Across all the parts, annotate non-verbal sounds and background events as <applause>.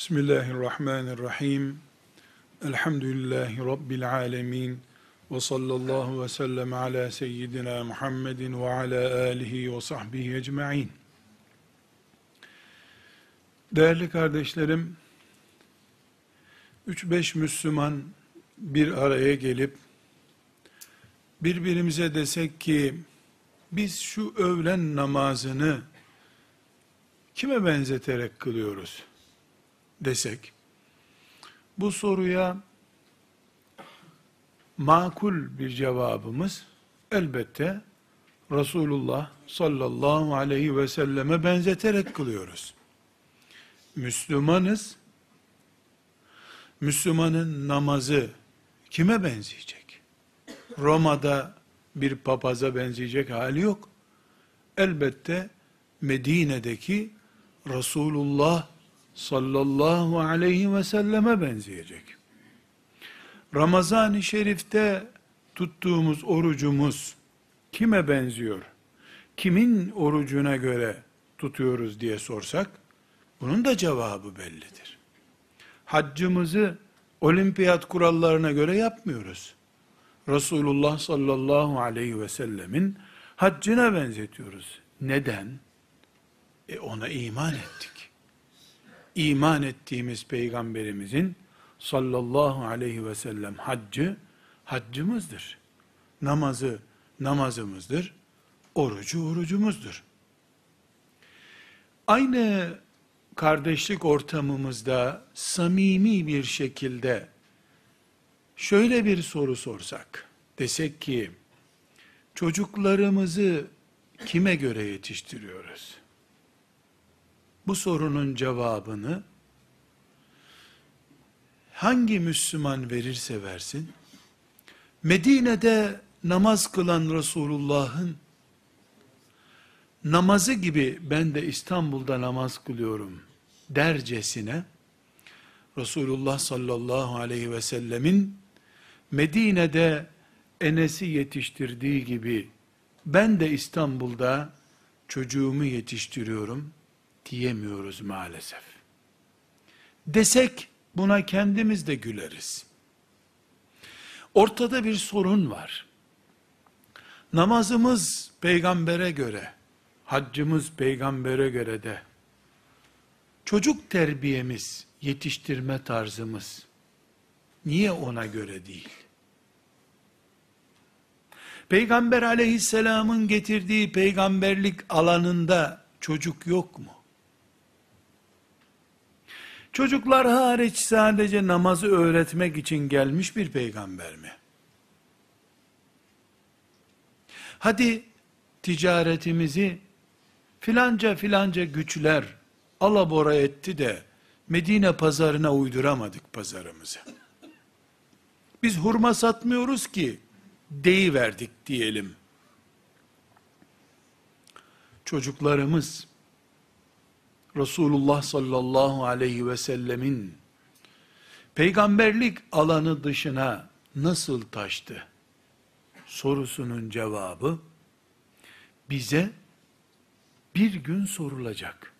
Bismillahirrahmanirrahim. Elhamdülillahi Rabbil alemin. Ve sallallahu ve sellem ala seyyidina Muhammedin ve ala alihi ve sahbihi ecma'in. Değerli kardeşlerim, 3-5 Müslüman bir araya gelip, birbirimize desek ki, biz şu öğlen namazını kime benzeterek kılıyoruz? Desek, bu soruya makul bir cevabımız elbette Resulullah sallallahu aleyhi ve selleme benzeterek kılıyoruz. Müslümanız, Müslümanın namazı kime benzeyecek? Roma'da bir papaza benzeyecek hali yok. Elbette Medine'deki Resulullah sallallahu aleyhi ve selleme benzeyecek. Ramazan-ı Şerif'te tuttuğumuz orucumuz kime benziyor? Kimin orucuna göre tutuyoruz diye sorsak, bunun da cevabı bellidir. Haccımızı olimpiyat kurallarına göre yapmıyoruz. Resulullah sallallahu aleyhi ve sellemin haccına benzetiyoruz. Neden? E ona iman ettik iman ettiğimiz peygamberimizin sallallahu aleyhi ve sellem haccı haccımızdır. Namazı namazımızdır. Orucu orucumuzdur. Aynı kardeşlik ortamımızda samimi bir şekilde şöyle bir soru sorsak, desek ki, çocuklarımızı kime göre yetiştiriyoruz? Bu sorunun cevabını hangi Müslüman verirse versin, Medine'de namaz kılan Resulullah'ın namazı gibi ben de İstanbul'da namaz kılıyorum dercesine, Resulullah sallallahu aleyhi ve sellemin Medine'de Enes'i yetiştirdiği gibi ben de İstanbul'da çocuğumu yetiştiriyorum diyemiyoruz maalesef. Desek buna kendimiz de güleriz. Ortada bir sorun var. Namazımız peygambere göre, haccımız peygambere göre de, çocuk terbiyemiz, yetiştirme tarzımız, niye ona göre değil? Peygamber aleyhisselamın getirdiği peygamberlik alanında çocuk yok mu? Çocuklar hariç sadece namazı öğretmek için gelmiş bir peygamber mi? Hadi ticaretimizi filanca filanca güçler alabora etti de Medine pazarına uyduramadık pazarımızı. Biz hurma satmıyoruz ki deyi verdik diyelim. Çocuklarımız Resulullah sallallahu aleyhi ve sellemin peygamberlik alanı dışına nasıl taştı? Sorusunun cevabı bize bir gün sorulacak.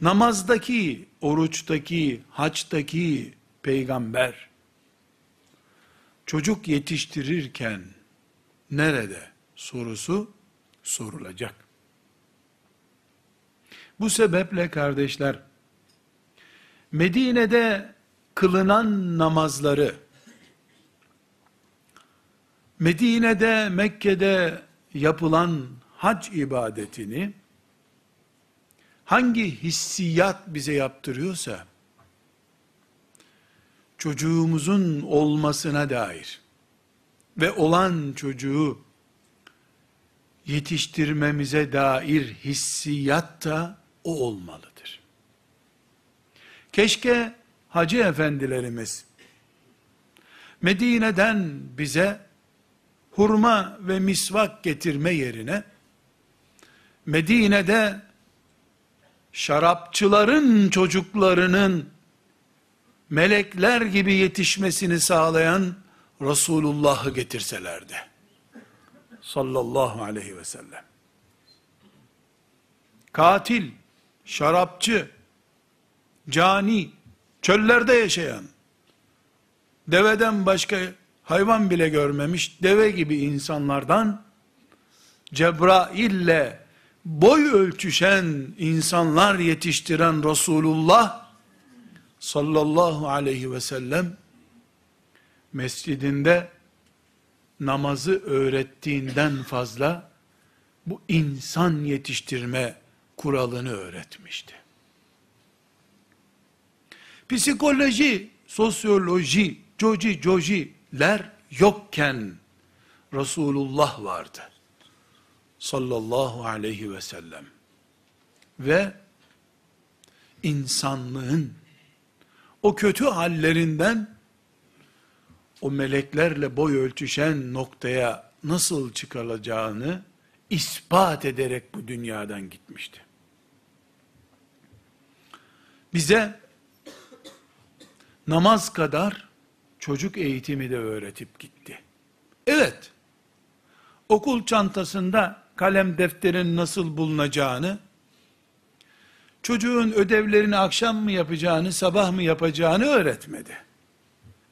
Namazdaki, oruçtaki, haçtaki peygamber çocuk yetiştirirken nerede sorusu sorulacak. Bu sebeple kardeşler, Medine'de kılınan namazları, Medine'de, Mekke'de yapılan hac ibadetini, hangi hissiyat bize yaptırıyorsa, çocuğumuzun olmasına dair ve olan çocuğu yetiştirmemize dair hissiyat da o olmalıdır. Keşke hacı efendilerimiz Medine'den bize hurma ve misvak getirme yerine Medine'de şarapçıların çocuklarının melekler gibi yetişmesini sağlayan Resulullah'ı getirselerdi. Sallallahu aleyhi ve sellem. Katil, şarapçı, cani, çöllerde yaşayan, deveden başka hayvan bile görmemiş deve gibi insanlardan Cebrail'le boy ölçüşen insanlar yetiştiren Resulullah sallallahu aleyhi ve sellem mescidinde namazı öğrettiğinden fazla bu insan yetiştirme kuralını öğretmişti. Psikoloji, sosyoloji, coci cociler yokken Resulullah vardı. Sallallahu aleyhi ve sellem. Ve insanlığın o kötü hallerinden o meleklerle boy ölçüşen noktaya nasıl çıkarılacağını ispat ederek bu dünyadan gitmişti. Bize namaz kadar çocuk eğitimi de öğretip gitti. Evet, okul çantasında kalem defterin nasıl bulunacağını, çocuğun ödevlerini akşam mı yapacağını, sabah mı yapacağını öğretmedi.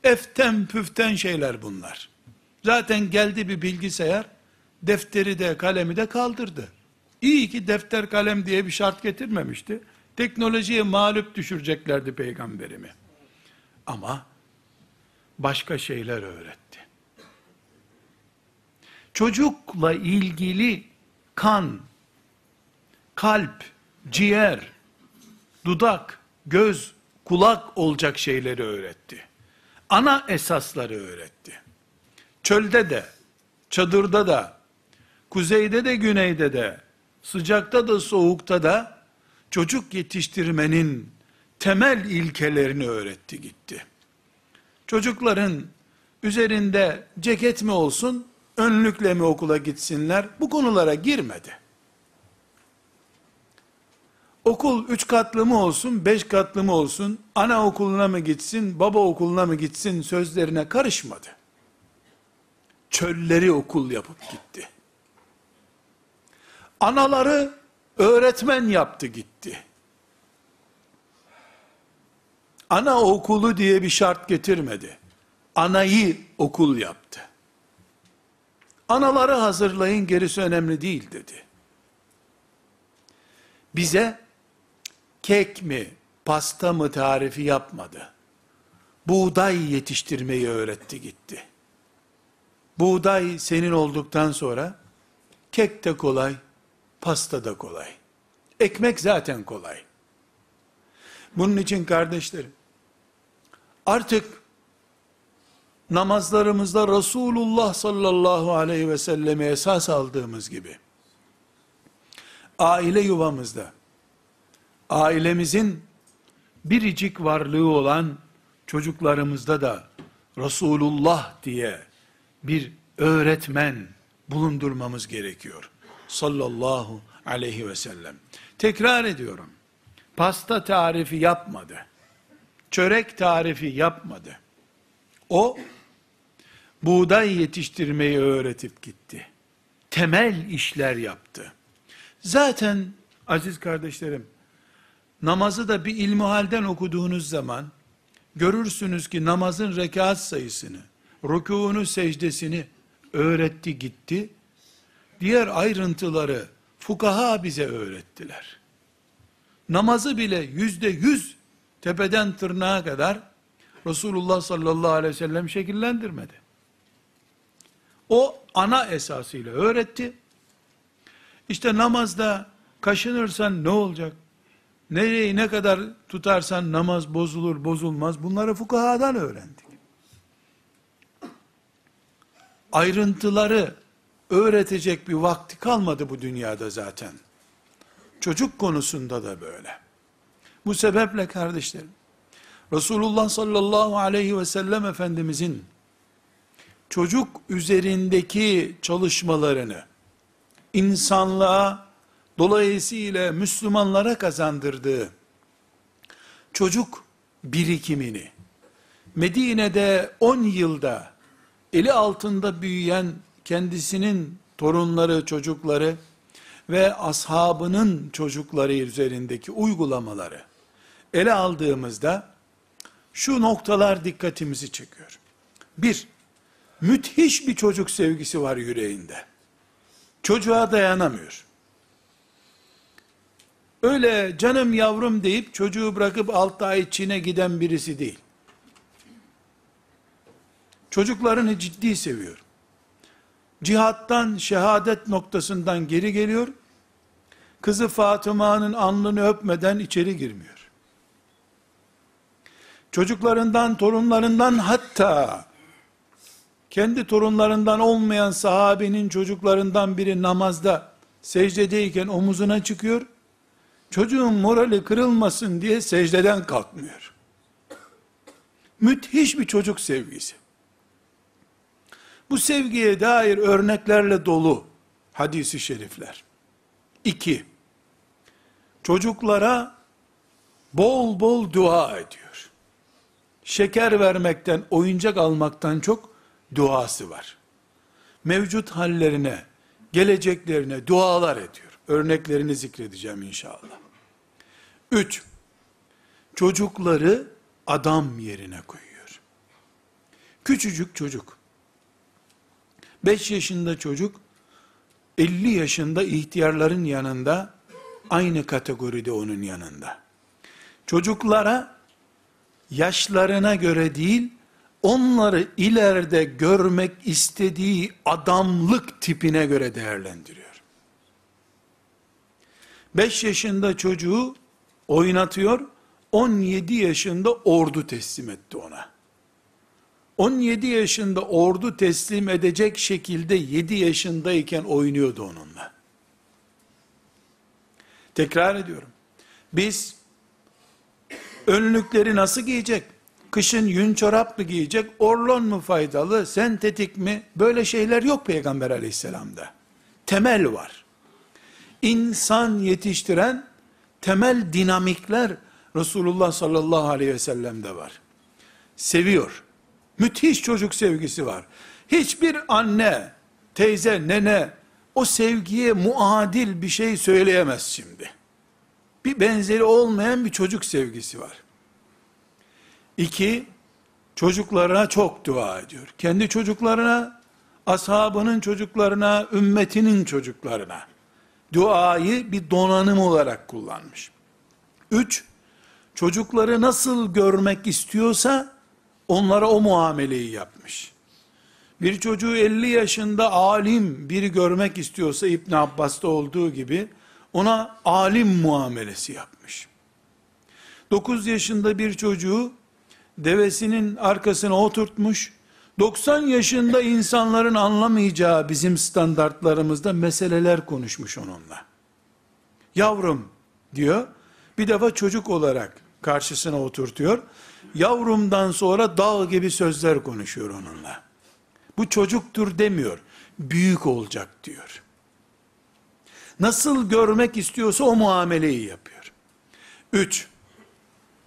Eften püften şeyler bunlar. Zaten geldi bir bilgisayar, defteri de kalemi de kaldırdı. İyi ki defter kalem diye bir şart getirmemişti. Teknolojiye mağlup düşüreceklerdi peygamberimi. Ama başka şeyler öğretti. Çocukla ilgili kan, kalp, ciğer, dudak, göz, kulak olacak şeyleri öğretti. Ana esasları öğretti. Çölde de, çadırda da, kuzeyde de güneyde de, sıcakta da soğukta da çocuk yetiştirmenin temel ilkelerini öğretti gitti. Çocukların üzerinde ceket mi olsun, önlükle mi okula gitsinler, bu konulara girmedi. Okul üç katlı mı olsun, beş katlı mı olsun, ana okuluna mı gitsin, baba okuluna mı gitsin sözlerine karışmadı. Çölleri okul yapıp gitti. Anaları öğretmen yaptı gitti. Ana okulu diye bir şart getirmedi. Anayı okul yaptı. Anaları hazırlayın gerisi önemli değil dedi. Bize kek mi, pasta mı tarifi yapmadı. Buğday yetiştirmeyi öğretti gitti. Buğday senin olduktan sonra kek de kolay, pasta da kolay. Ekmek zaten kolay. Bunun için kardeşlerim, artık namazlarımızda Resulullah sallallahu aleyhi ve selleme esas aldığımız gibi, aile yuvamızda, ailemizin biricik varlığı olan çocuklarımızda da Resulullah diye bir öğretmen bulundurmamız gerekiyor. Sallallahu aleyhi ve sellem. Tekrar ediyorum. Pasta tarifi yapmadı. Çörek tarifi yapmadı. O buğday yetiştirmeyi öğretip gitti. Temel işler yaptı. Zaten aziz kardeşlerim namazı da bir ilmuhalden okuduğunuz zaman görürsünüz ki namazın rekat sayısını, rükûnu, secdesini öğretti gitti. Diğer ayrıntıları fukaha bize öğrettiler. Namazı bile yüzde yüz tepeden tırnağa kadar Resulullah sallallahu aleyhi ve sellem şekillendirmedi. O ana esasıyla öğretti. İşte namazda kaşınırsan ne olacak? Nereyi ne kadar tutarsan namaz bozulur bozulmaz bunları fukahadan öğrendik. Ayrıntıları öğretecek bir vakti kalmadı bu dünyada zaten. Çocuk konusunda da böyle. Bu sebeple kardeşlerim, Resulullah sallallahu aleyhi ve sellem Efendimizin çocuk üzerindeki çalışmalarını insanlığa dolayısıyla Müslümanlara kazandırdığı çocuk birikimini Medine'de 10 yılda eli altında büyüyen kendisinin torunları, çocukları ve ashabının çocukları üzerindeki uygulamaları ele aldığımızda şu noktalar dikkatimizi çekiyor. Bir, müthiş bir çocuk sevgisi var yüreğinde. Çocuğa dayanamıyor. Öyle canım yavrum deyip çocuğu bırakıp 6 ay Çin'e giden birisi değil. Çocuklarını ciddi seviyor. Cihattan, şehadet noktasından geri geliyor. Kızı Fatıma'nın alnını öpmeden içeri girmiyor. Çocuklarından, torunlarından hatta kendi torunlarından olmayan sahabenin çocuklarından biri namazda secdedeyken omuzuna çıkıyor. Çocuğun morali kırılmasın diye secdeden kalkmıyor. Müthiş bir çocuk sevgisi. Bu sevgiye dair örneklerle dolu hadisi şerifler. İki, çocuklara bol bol dua ediyor. Şeker vermekten, oyuncak almaktan çok duası var. Mevcut hallerine, geleceklerine dualar ediyor. Örneklerini zikredeceğim inşallah. Üç, çocukları adam yerine koyuyor. Küçücük çocuk, 5 yaşında çocuk, 50 yaşında ihtiyarların yanında, aynı kategoride onun yanında. Çocuklara, yaşlarına göre değil, onları ileride görmek istediği adamlık tipine göre değerlendiriyor. 5 yaşında çocuğu oynatıyor, 17 yaşında ordu teslim etti ona. 17 yaşında ordu teslim edecek şekilde 7 yaşındayken oynuyordu onunla. Tekrar ediyorum. Biz önlükleri nasıl giyecek? Kışın yün çorap mı giyecek? Orlon mu faydalı? Sentetik mi? Böyle şeyler yok Peygamber aleyhisselamda. Temel var. İnsan yetiştiren temel dinamikler Resulullah sallallahu aleyhi ve sellem'de var. Seviyor Müthiş çocuk sevgisi var. Hiçbir anne, teyze, nene o sevgiye muadil bir şey söyleyemez şimdi. Bir benzeri olmayan bir çocuk sevgisi var. İki, çocuklarına çok dua ediyor. Kendi çocuklarına, ashabının çocuklarına, ümmetinin çocuklarına duayı bir donanım olarak kullanmış. Üç, çocukları nasıl görmek istiyorsa Onlara o muameleyi yapmış. Bir çocuğu 50 yaşında alim biri görmek istiyorsa İbn Abbas'ta olduğu gibi ona alim muamelesi yapmış. 9 yaşında bir çocuğu devesinin arkasına oturtmuş. 90 yaşında insanların anlamayacağı bizim standartlarımızda meseleler konuşmuş onunla. Yavrum diyor. Bir defa çocuk olarak karşısına oturtuyor yavrumdan sonra dağ gibi sözler konuşuyor onunla. Bu çocuktur demiyor. Büyük olacak diyor. Nasıl görmek istiyorsa o muameleyi yapıyor. Üç,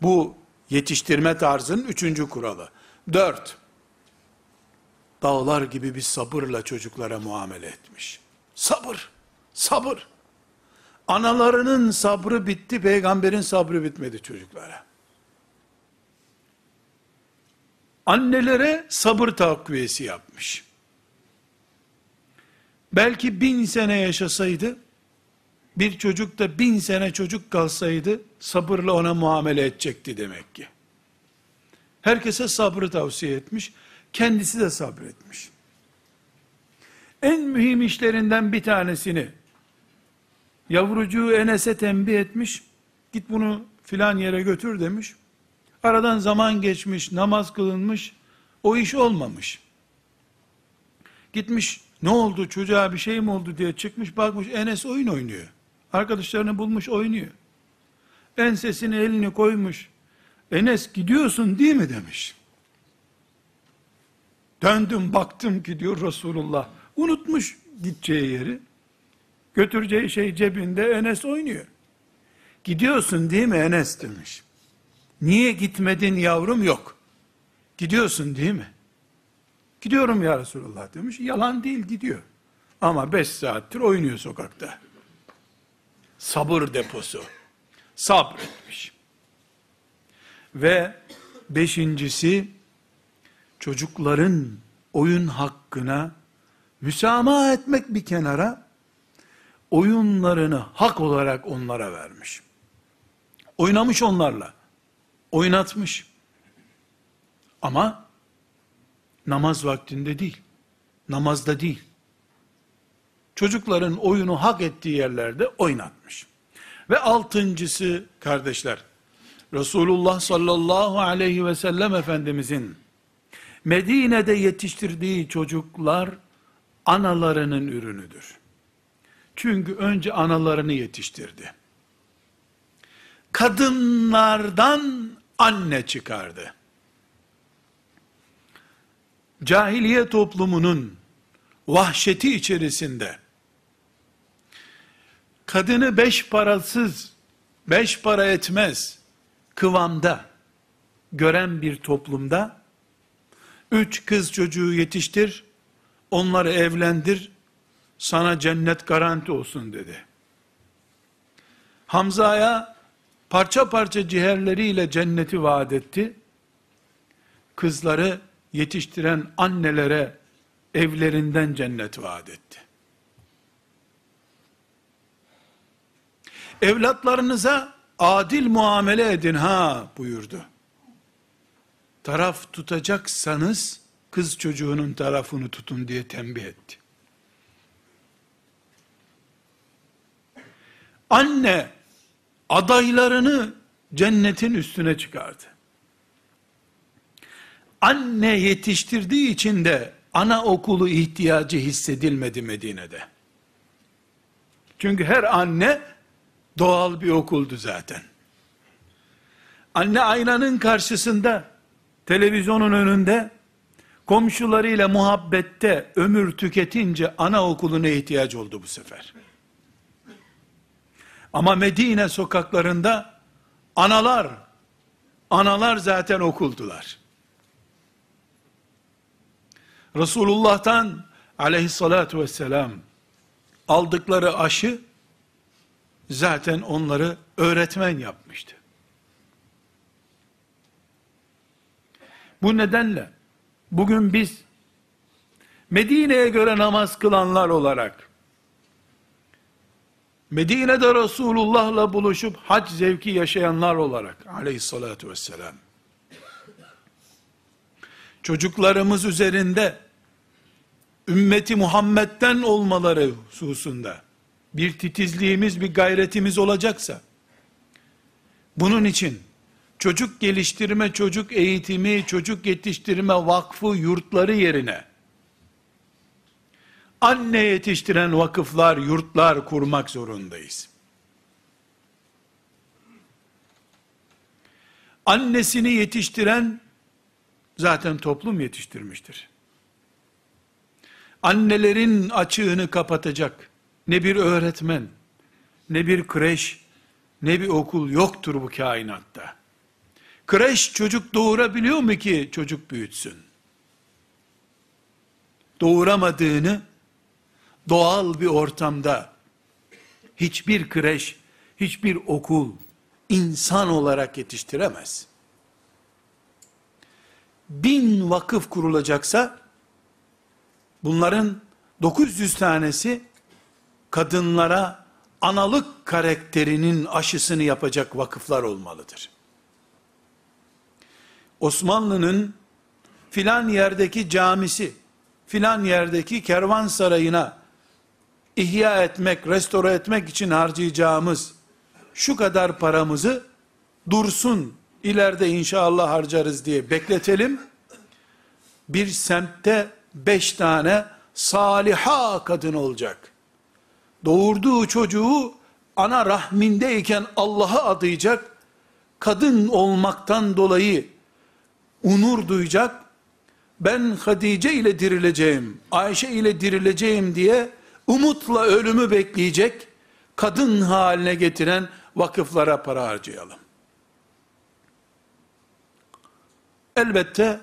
bu yetiştirme tarzının üçüncü kuralı. Dört, dağlar gibi bir sabırla çocuklara muamele etmiş. Sabır, sabır. Analarının sabrı bitti, peygamberin sabrı bitmedi çocuklara. Annelere sabır takviyesi yapmış. Belki bin sene yaşasaydı, bir çocuk da bin sene çocuk kalsaydı, sabırla ona muamele edecekti demek ki. Herkese sabrı tavsiye etmiş, kendisi de sabretmiş. En mühim işlerinden bir tanesini, yavrucuğu Enes'e tembih etmiş, git bunu filan yere götür demiş, Aradan zaman geçmiş, namaz kılınmış, o iş olmamış. Gitmiş, ne oldu çocuğa bir şey mi oldu diye çıkmış, bakmış Enes oyun oynuyor. Arkadaşlarını bulmuş oynuyor. Ensesini elini koymuş. Enes gidiyorsun değil mi demiş. Döndüm baktım ki diyor Resulullah. Unutmuş gideceği yeri. Götüreceği şey cebinde Enes oynuyor. Gidiyorsun değil mi Enes demiş. Niye gitmedin yavrum yok. Gidiyorsun değil mi? Gidiyorum ya Resulullah demiş. Yalan değil gidiyor. Ama beş saattir oynuyor sokakta. Sabır deposu. Sabretmiş. Ve beşincisi, çocukların oyun hakkına müsamaha etmek bir kenara, oyunlarını hak olarak onlara vermiş. Oynamış onlarla. Oynatmış. Ama namaz vaktinde değil. Namazda değil. Çocukların oyunu hak ettiği yerlerde oynatmış. Ve altıncısı kardeşler, Resulullah sallallahu aleyhi ve sellem Efendimizin Medine'de yetiştirdiği çocuklar analarının ürünüdür. Çünkü önce analarını yetiştirdi. Kadınlardan anne çıkardı. Cahiliye toplumunun vahşeti içerisinde kadını beş parasız, beş para etmez kıvamda gören bir toplumda, üç kız çocuğu yetiştir, onları evlendir, sana cennet garanti olsun dedi. Hamza'ya parça parça ciğerleriyle cenneti vaat etti. Kızları yetiştiren annelere evlerinden cennet vaat etti. Evlatlarınıza adil muamele edin ha buyurdu. Taraf tutacaksanız kız çocuğunun tarafını tutun diye tembih etti. Anne adaylarını cennetin üstüne çıkardı. Anne yetiştirdiği için de ana okulu ihtiyacı hissedilmedi Medine'de. Çünkü her anne doğal bir okuldu zaten. Anne aynanın karşısında, televizyonun önünde, komşularıyla muhabbette ömür tüketince ana okuluna ihtiyaç oldu bu sefer. Ama Medine sokaklarında analar, analar zaten okuldular. Resulullah'tan aleyhissalatu vesselam aldıkları aşı zaten onları öğretmen yapmıştı. Bu nedenle bugün biz Medine'ye göre namaz kılanlar olarak Medine'de Resulullah'la buluşup hac zevki yaşayanlar olarak aleyhissalatu vesselam. Çocuklarımız üzerinde ümmeti Muhammed'den olmaları hususunda bir titizliğimiz, bir gayretimiz olacaksa, bunun için çocuk geliştirme, çocuk eğitimi, çocuk yetiştirme vakfı yurtları yerine, anne yetiştiren vakıflar, yurtlar kurmak zorundayız. Annesini yetiştiren, zaten toplum yetiştirmiştir. Annelerin açığını kapatacak, ne bir öğretmen, ne bir kreş, ne bir okul yoktur bu kainatta. Kreş çocuk doğurabiliyor mu ki çocuk büyütsün? Doğuramadığını doğal bir ortamda hiçbir kreş, hiçbir okul insan olarak yetiştiremez. Bin vakıf kurulacaksa bunların 900 tanesi kadınlara analık karakterinin aşısını yapacak vakıflar olmalıdır. Osmanlı'nın filan yerdeki camisi, filan yerdeki kervansarayına ihya etmek, restore etmek için harcayacağımız şu kadar paramızı dursun, ileride inşallah harcarız diye bekletelim. Bir semtte beş tane saliha kadın olacak doğurduğu çocuğu ana rahmindeyken Allah'a adayacak, kadın olmaktan dolayı unur duyacak, ben Hadice ile dirileceğim, Ayşe ile dirileceğim diye umutla ölümü bekleyecek, kadın haline getiren vakıflara para harcayalım. Elbette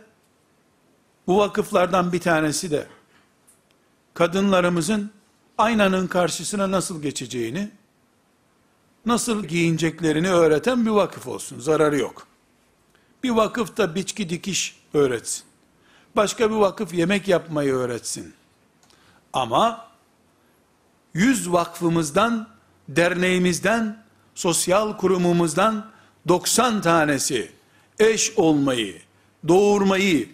bu vakıflardan bir tanesi de kadınlarımızın aynanın karşısına nasıl geçeceğini, nasıl giyineceklerini öğreten bir vakıf olsun. Zararı yok. Bir vakıfta biçki dikiş öğretsin. Başka bir vakıf yemek yapmayı öğretsin. Ama yüz vakfımızdan, derneğimizden, sosyal kurumumuzdan 90 tanesi eş olmayı, doğurmayı,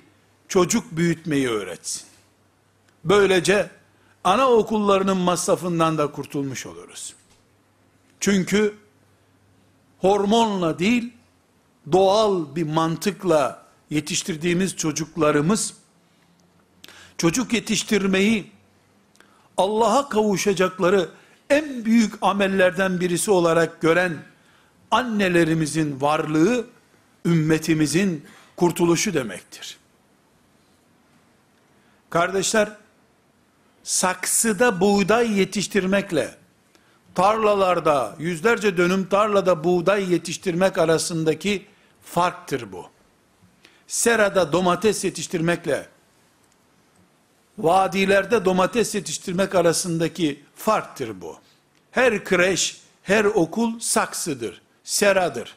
çocuk büyütmeyi öğretsin. Böylece ana okullarının masrafından da kurtulmuş oluruz. Çünkü hormonla değil, doğal bir mantıkla yetiştirdiğimiz çocuklarımız, çocuk yetiştirmeyi, Allah'a kavuşacakları en büyük amellerden birisi olarak gören annelerimizin varlığı, ümmetimizin kurtuluşu demektir. Kardeşler, saksıda buğday yetiştirmekle, tarlalarda, yüzlerce dönüm tarlada buğday yetiştirmek arasındaki farktır bu. Serada domates yetiştirmekle, vadilerde domates yetiştirmek arasındaki farktır bu. Her kreş, her okul saksıdır, seradır.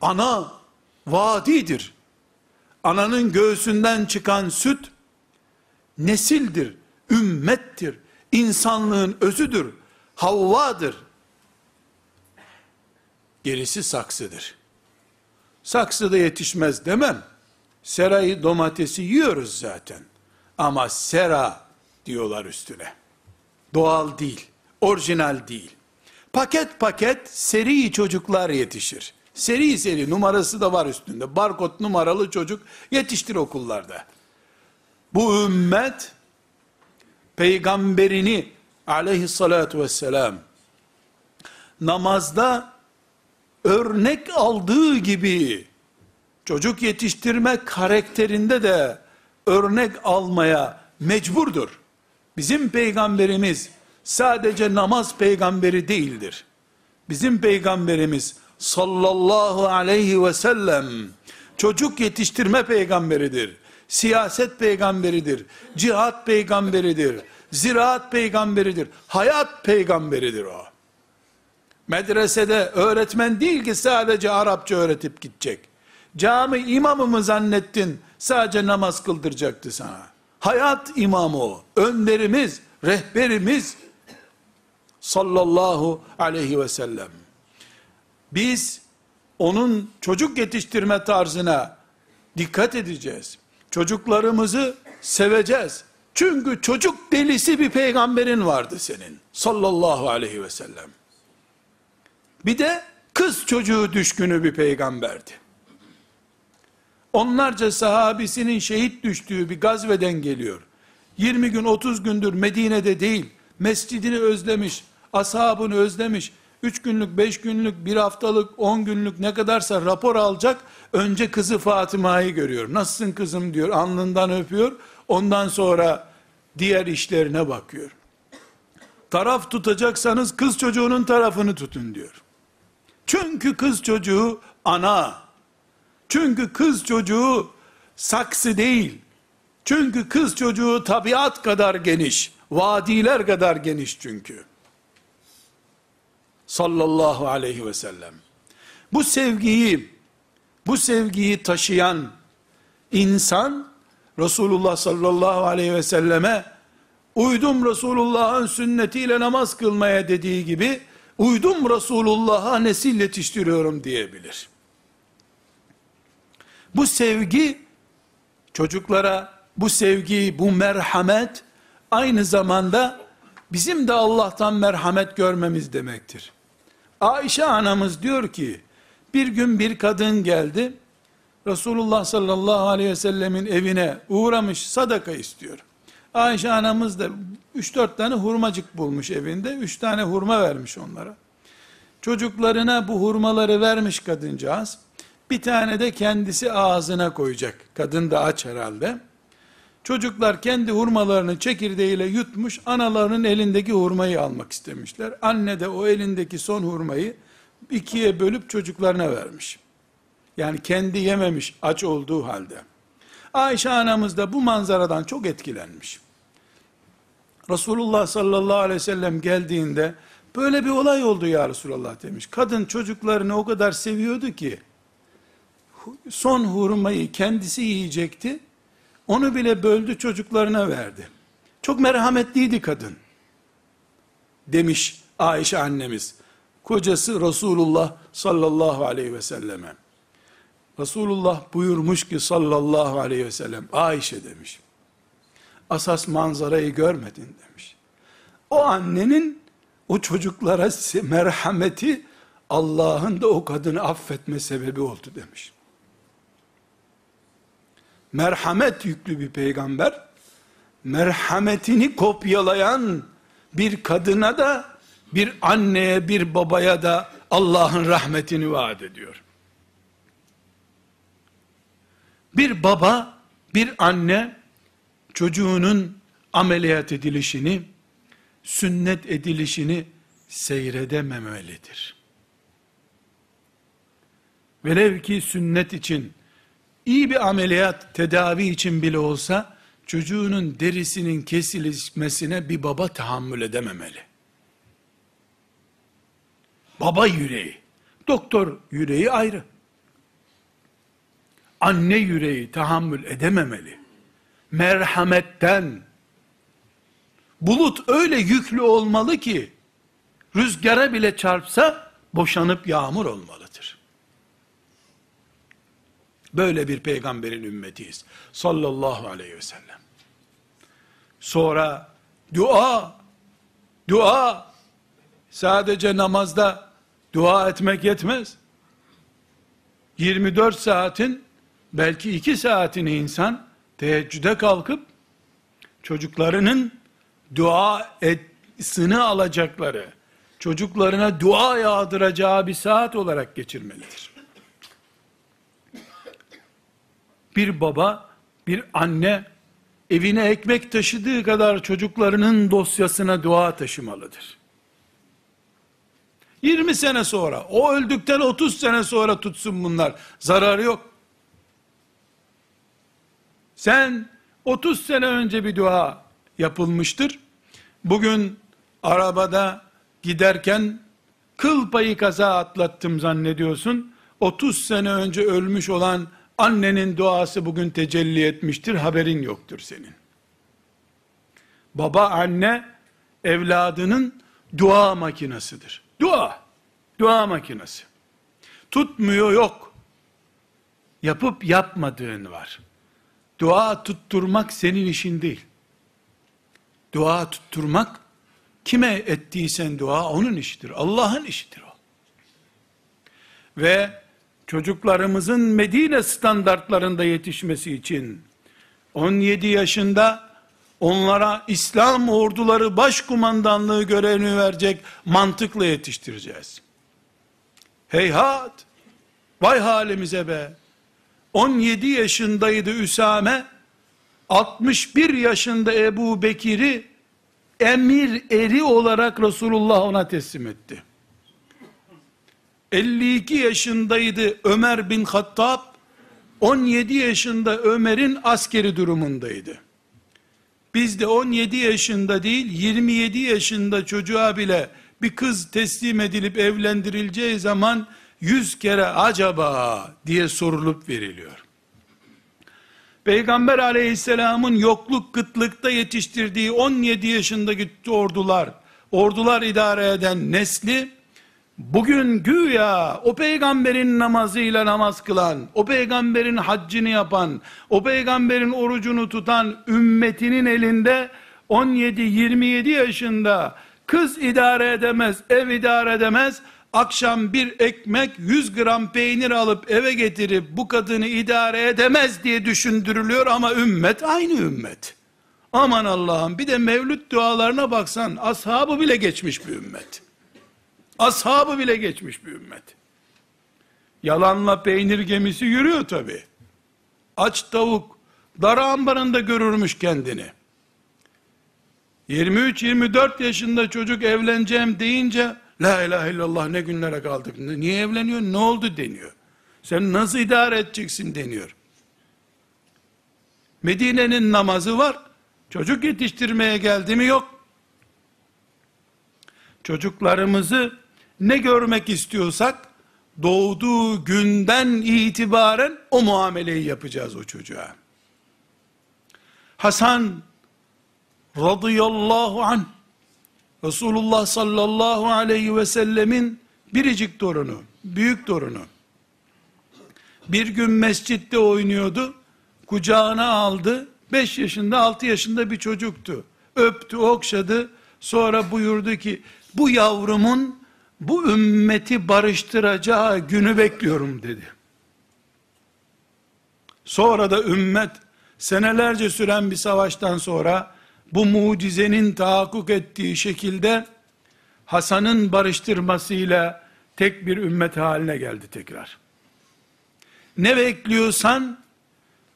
Ana, vadidir. Ananın göğsünden çıkan süt, nesildir, ümmettir, insanlığın özüdür, Havvadır. Gerisi saksıdır. Saksıda yetişmez demem. Serayı domatesi yiyoruz zaten. Ama sera diyorlar üstüne. Doğal değil, orijinal değil. Paket paket seri çocuklar yetişir. Seri seri numarası da var üstünde. Barkod numaralı çocuk yetiştir okullarda. Bu ümmet peygamberini aleyhissalatu vesselam namazda örnek aldığı gibi çocuk yetiştirme karakterinde de örnek almaya mecburdur. Bizim peygamberimiz sadece namaz peygamberi değildir. Bizim peygamberimiz sallallahu aleyhi ve sellem çocuk yetiştirme peygamberidir. Siyaset peygamberidir. Cihat peygamberidir. Ziraat peygamberidir. Hayat peygamberidir o. Medresede öğretmen değil ki sadece Arapça öğretip gidecek. Cami imamı mı zannettin? Sadece namaz kıldıracaktı sana. Hayat imamı o. Önderimiz, rehberimiz sallallahu aleyhi ve sellem. Biz onun çocuk yetiştirme tarzına dikkat edeceğiz. Çocuklarımızı seveceğiz. Çünkü çocuk delisi bir peygamberin vardı senin. Sallallahu aleyhi ve sellem. Bir de kız çocuğu düşkünü bir peygamberdi. Onlarca sahabisinin şehit düştüğü bir gazveden geliyor. 20 gün 30 gündür Medine'de değil, mescidini özlemiş, ashabını özlemiş, 3 günlük, 5 günlük, 1 haftalık, 10 günlük ne kadarsa rapor alacak, önce kızı Fatıma'yı görüyor. Nasılsın kızım diyor, alnından öpüyor, ondan sonra diğer işlerine bakıyor. Taraf tutacaksanız kız çocuğunun tarafını tutun diyor. Çünkü kız çocuğu ana. Çünkü kız çocuğu saksı değil. Çünkü kız çocuğu tabiat kadar geniş. Vadiler kadar geniş çünkü. Sallallahu aleyhi ve sellem. Bu sevgiyi, bu sevgiyi taşıyan insan, Resulullah sallallahu aleyhi ve selleme, uydum Resulullah'ın sünnetiyle namaz kılmaya dediği gibi, uydum Resulullah'a nesil yetiştiriyorum diyebilir. Bu sevgi, çocuklara bu sevgi, bu merhamet, aynı zamanda bizim de Allah'tan merhamet görmemiz demektir. Ayşe anamız diyor ki, bir gün bir kadın geldi, Resulullah sallallahu aleyhi ve sellemin evine uğramış sadaka istiyor. Ayşe anamız da 3-4 tane hurmacık bulmuş evinde. 3 tane hurma vermiş onlara. Çocuklarına bu hurmaları vermiş kadıncağız. Bir tane de kendisi ağzına koyacak. Kadın da aç herhalde. Çocuklar kendi hurmalarını çekirdeğiyle yutmuş, analarının elindeki hurmayı almak istemişler. Anne de o elindeki son hurmayı ikiye bölüp çocuklarına vermiş. Yani kendi yememiş aç olduğu halde. Ayşe anamız da bu manzaradan çok etkilenmiş. Resulullah sallallahu aleyhi ve sellem geldiğinde böyle bir olay oldu ya Resulullah demiş. Kadın çocuklarını o kadar seviyordu ki son hurmayı kendisi yiyecekti. Onu bile böldü çocuklarına verdi. Çok merhametliydi kadın. Demiş Ayşe annemiz. Kocası Resulullah sallallahu aleyhi ve selleme. Resulullah buyurmuş ki sallallahu aleyhi ve sellem Ayşe demiş. Asas manzarayı görmedin demiş. O annenin o çocuklara <laughs> merhameti Allah'ın da o kadını affetme sebebi oldu demiş. Merhamet yüklü bir peygamber, merhametini kopyalayan bir kadına da, bir anneye, bir babaya da Allah'ın rahmetini vaat ediyor. Bir baba, bir anne, çocuğunun ameliyat edilişini, sünnet edilişini seyredememelidir. Velev ki sünnet için, iyi bir ameliyat, tedavi için bile olsa, çocuğunun derisinin kesilmesine bir baba tahammül edememeli. Baba yüreği, doktor yüreği ayrı. Anne yüreği tahammül edememeli. Merhametten, bulut öyle yüklü olmalı ki, rüzgara bile çarpsa, boşanıp yağmur olmalıdır. Böyle bir peygamberin ümmetiyiz. Sallallahu aleyhi ve sellem. Sonra dua, dua, sadece namazda dua etmek yetmez. 24 saatin, belki 2 saatini insan, teheccüde kalkıp, çocuklarının dua etsin'i alacakları, çocuklarına dua yağdıracağı bir saat olarak geçirmelidir. Bir baba, bir anne, evine ekmek taşıdığı kadar çocuklarının dosyasına dua taşımalıdır. 20 sene sonra, o öldükten 30 sene sonra tutsun bunlar. Zararı yok. Sen 30 sene önce bir dua yapılmıştır. Bugün arabada giderken kıl payı kaza atlattım zannediyorsun. 30 sene önce ölmüş olan annenin duası bugün tecelli etmiştir. Haberin yoktur senin. Baba anne evladının dua makinasıdır. Dua. Dua makinesi. Tutmuyor yok. Yapıp yapmadığın var. Dua tutturmak senin işin değil. Dua tutturmak kime ettiysen dua onun işidir. Allah'ın işidir o. Ve çocuklarımızın Medine standartlarında yetişmesi için 17 yaşında onlara İslam orduları başkumandanlığı görevini verecek mantıkla yetiştireceğiz. Heyhat! Vay halimize be! 17 yaşındaydı Üsame, 61 yaşında Ebu Bekir'i emir eri olarak Resulullah ona teslim etti. 52 yaşındaydı Ömer bin Hattab, 17 yaşında Ömer'in askeri durumundaydı. Biz de 17 yaşında değil, 27 yaşında çocuğa bile bir kız teslim edilip evlendirileceği zaman 100 kere acaba diye sorulup veriliyor. Peygamber aleyhisselamın yokluk kıtlıkta yetiştirdiği 17 yaşındaki ordular, ordular idare eden nesli, bugün güya o peygamberin namazıyla namaz kılan, o peygamberin haccını yapan, o peygamberin orucunu tutan ümmetinin elinde 17-27 yaşında kız idare edemez, ev idare edemez, akşam bir ekmek 100 gram peynir alıp eve getirip bu kadını idare edemez diye düşündürülüyor ama ümmet aynı ümmet. Aman Allah'ım bir de mevlüt dualarına baksan ashabı bile geçmiş bir ümmet. Ashabı bile geçmiş bir ümmet. Yalanla peynir gemisi yürüyor tabi. Aç tavuk dar ambarında görürmüş kendini. 23-24 yaşında çocuk evleneceğim deyince La ilahe illallah ne günlere kaldık. Niye evleniyor? Ne oldu deniyor. Sen nasıl idare edeceksin deniyor. Medine'nin namazı var. Çocuk yetiştirmeye geldi mi yok. Çocuklarımızı ne görmek istiyorsak doğduğu günden itibaren o muameleyi yapacağız o çocuğa. Hasan radıyallahu anh Resulullah sallallahu aleyhi ve sellemin biricik torunu, büyük torunu. Bir gün mescitte oynuyordu, kucağına aldı, 5 yaşında 6 yaşında bir çocuktu. Öptü, okşadı, sonra buyurdu ki, bu yavrumun bu ümmeti barıştıracağı günü bekliyorum dedi. Sonra da ümmet senelerce süren bir savaştan sonra bu mucizenin tahakkuk ettiği şekilde Hasan'ın barıştırmasıyla tek bir ümmet haline geldi tekrar. Ne bekliyorsan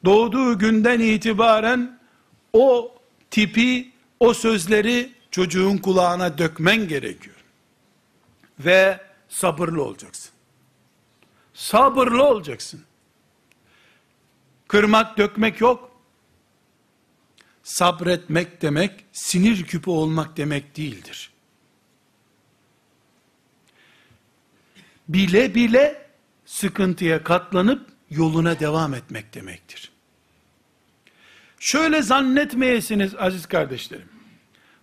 doğduğu günden itibaren o tipi, o sözleri çocuğun kulağına dökmen gerekiyor. Ve sabırlı olacaksın. Sabırlı olacaksın. Kırmak, dökmek yok. Sabretmek demek, sinir küpü olmak demek değildir. Bile bile sıkıntıya katlanıp yoluna devam etmek demektir. Şöyle zannetmeyesiniz aziz kardeşlerim.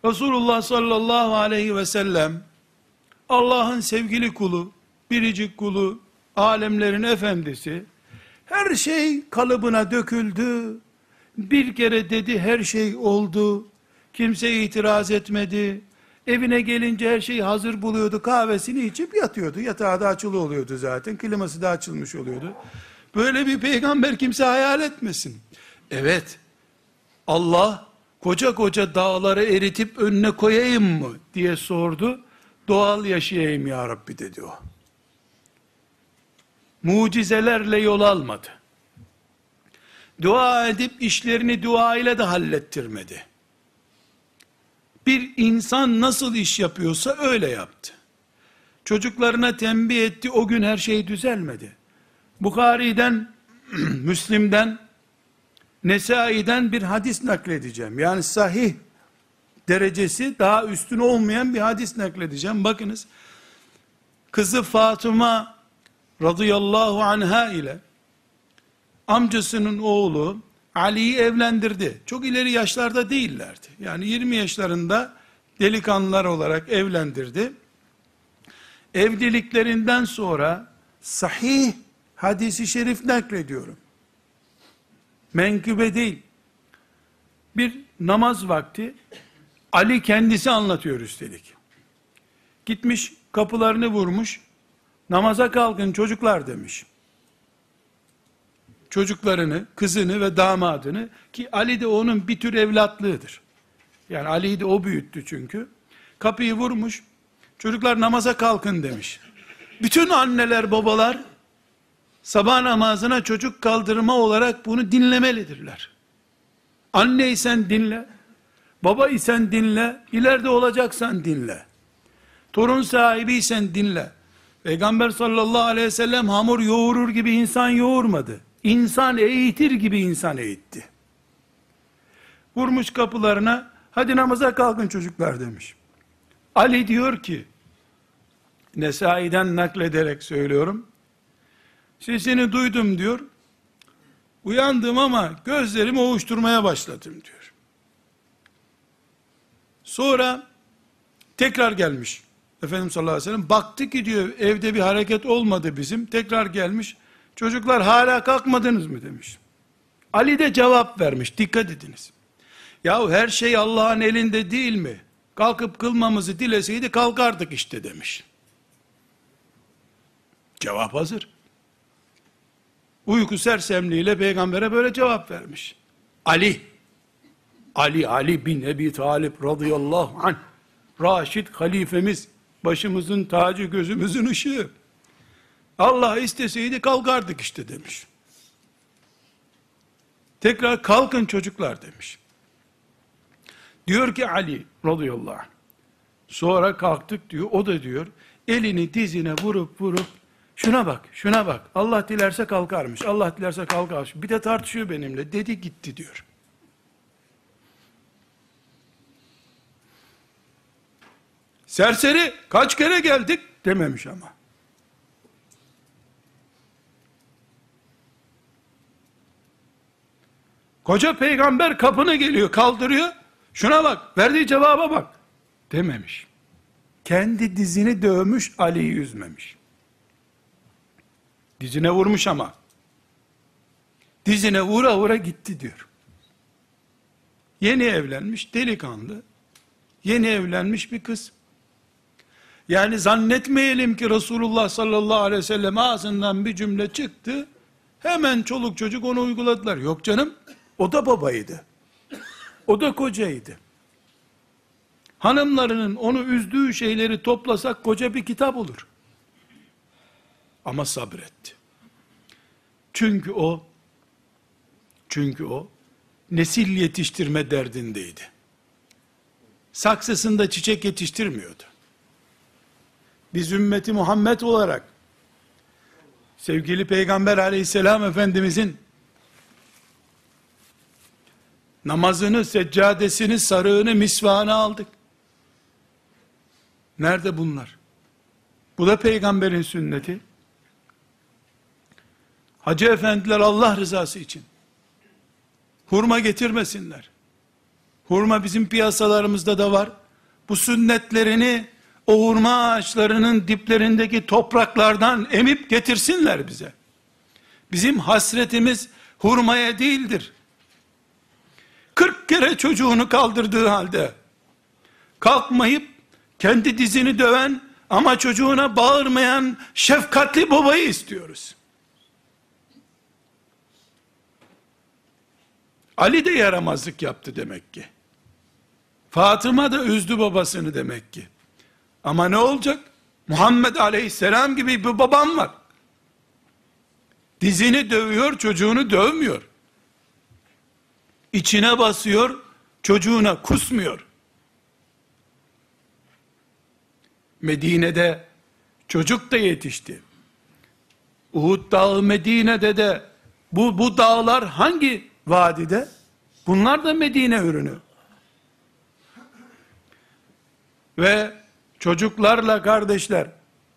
Resulullah sallallahu aleyhi ve sellem Allah'ın sevgili kulu, biricik kulu, alemlerin efendisi, her şey kalıbına döküldü, bir kere dedi her şey oldu, kimse itiraz etmedi, evine gelince her şeyi hazır buluyordu, kahvesini içip yatıyordu, yatağı da açılı oluyordu zaten, kliması da açılmış oluyordu. Böyle bir peygamber kimse hayal etmesin. Evet, Allah koca koca dağları eritip önüne koyayım mı diye sordu. Doğal yaşayayım ya Rabbi dedi o. Mucizelerle yol almadı. Dua edip işlerini dua ile de hallettirmedi. Bir insan nasıl iş yapıyorsa öyle yaptı. Çocuklarına tembih etti, o gün her şey düzelmedi. Bukhari'den, <clears throat> Müslim'den, Nesai'den bir hadis nakledeceğim. Yani sahih derecesi daha üstün olmayan bir hadis nakledeceğim. Bakınız, kızı Fatıma radıyallahu anha ile amcasının oğlu Ali'yi evlendirdi. Çok ileri yaşlarda değillerdi. Yani 20 yaşlarında delikanlılar olarak evlendirdi. Evliliklerinden sonra sahih hadisi şerif naklediyorum. Menkıbe değil. Bir namaz vakti Ali kendisi anlatıyor üstelik. Gitmiş kapılarını vurmuş. Namaza kalkın çocuklar demiş. Çocuklarını, kızını ve damadını ki Ali de onun bir tür evlatlığıdır. Yani Ali'yi de o büyüttü çünkü. Kapıyı vurmuş. Çocuklar namaza kalkın demiş. Bütün anneler, babalar sabah namazına çocuk kaldırma olarak bunu dinlemelidirler. Anneysen dinle, baba isen dinle, ileride olacaksan dinle. Torun sahibiysen dinle. Peygamber sallallahu aleyhi ve sellem hamur yoğurur gibi insan yoğurmadı. İnsan eğitir gibi insan eğitti. Vurmuş kapılarına, hadi namaza kalkın çocuklar demiş. Ali diyor ki, Nesai'den naklederek söylüyorum, sesini duydum diyor, uyandım ama gözlerimi ovuşturmaya başladım diyor. Sonra tekrar gelmiş. Efendimiz sallallahu aleyhi ve sellem baktı ki diyor evde bir hareket olmadı bizim. Tekrar gelmiş. Çocuklar hala kalkmadınız mı demiş. Ali de cevap vermiş. Dikkat ediniz. Yahu her şey Allah'ın elinde değil mi? Kalkıp kılmamızı dileseydi kalkardık işte demiş. Cevap hazır. Uyku sersemliğiyle peygambere böyle cevap vermiş. Ali, Ali, Ali bin Ebi Talip radıyallahu anh, Raşid halifemiz, başımızın tacı, gözümüzün ışığı. Allah isteseydi kalkardık işte demiş. Tekrar kalkın çocuklar demiş. Diyor ki Ali radıyallahu anh, sonra kalktık diyor, o da diyor, elini dizine vurup vurup, şuna bak, şuna bak, Allah dilerse kalkarmış, Allah dilerse kalkarmış, bir de tartışıyor benimle, dedi gitti diyor. Serseri kaç kere geldik dememiş ama. Koca peygamber kapını geliyor kaldırıyor. Şuna bak verdiği cevaba bak dememiş. Kendi dizini dövmüş Ali'yi üzmemiş. Dizine vurmuş ama. Dizine vura vura gitti diyor. Yeni evlenmiş delikanlı. Yeni evlenmiş bir kız. Yani zannetmeyelim ki Resulullah sallallahu aleyhi ve sellem ağzından bir cümle çıktı. Hemen çoluk çocuk onu uyguladılar. Yok canım. O da babaydı. O da kocaydı. Hanımlarının onu üzdüğü şeyleri toplasak koca bir kitap olur. Ama sabretti. Çünkü o çünkü o nesil yetiştirme derdindeydi. Saksısında çiçek yetiştirmiyordu. Biz ümmeti Muhammed olarak sevgili Peygamber aleyhisselam efendimizin namazını, seccadesini, sarığını, misvağını aldık. Nerede bunlar? Bu da peygamberin sünneti. Hacı efendiler Allah rızası için hurma getirmesinler. Hurma bizim piyasalarımızda da var. Bu sünnetlerini o hurma ağaçlarının diplerindeki topraklardan emip getirsinler bize. Bizim hasretimiz hurmaya değildir. 40 kere çocuğunu kaldırdığı halde kalkmayıp kendi dizini döven ama çocuğuna bağırmayan şefkatli babayı istiyoruz. Ali de yaramazlık yaptı demek ki. Fatıma da üzdü babasını demek ki. Ama ne olacak? Muhammed aleyhisselam gibi bir babam var. Dizini dövüyor, çocuğunu dövmüyor. İçine basıyor, çocuğuna kusmuyor. Medine'de çocuk da yetişti. Uhud dağı Medine'de de bu, bu dağlar hangi vadide? Bunlar da Medine ürünü. Ve çocuklarla kardeşler,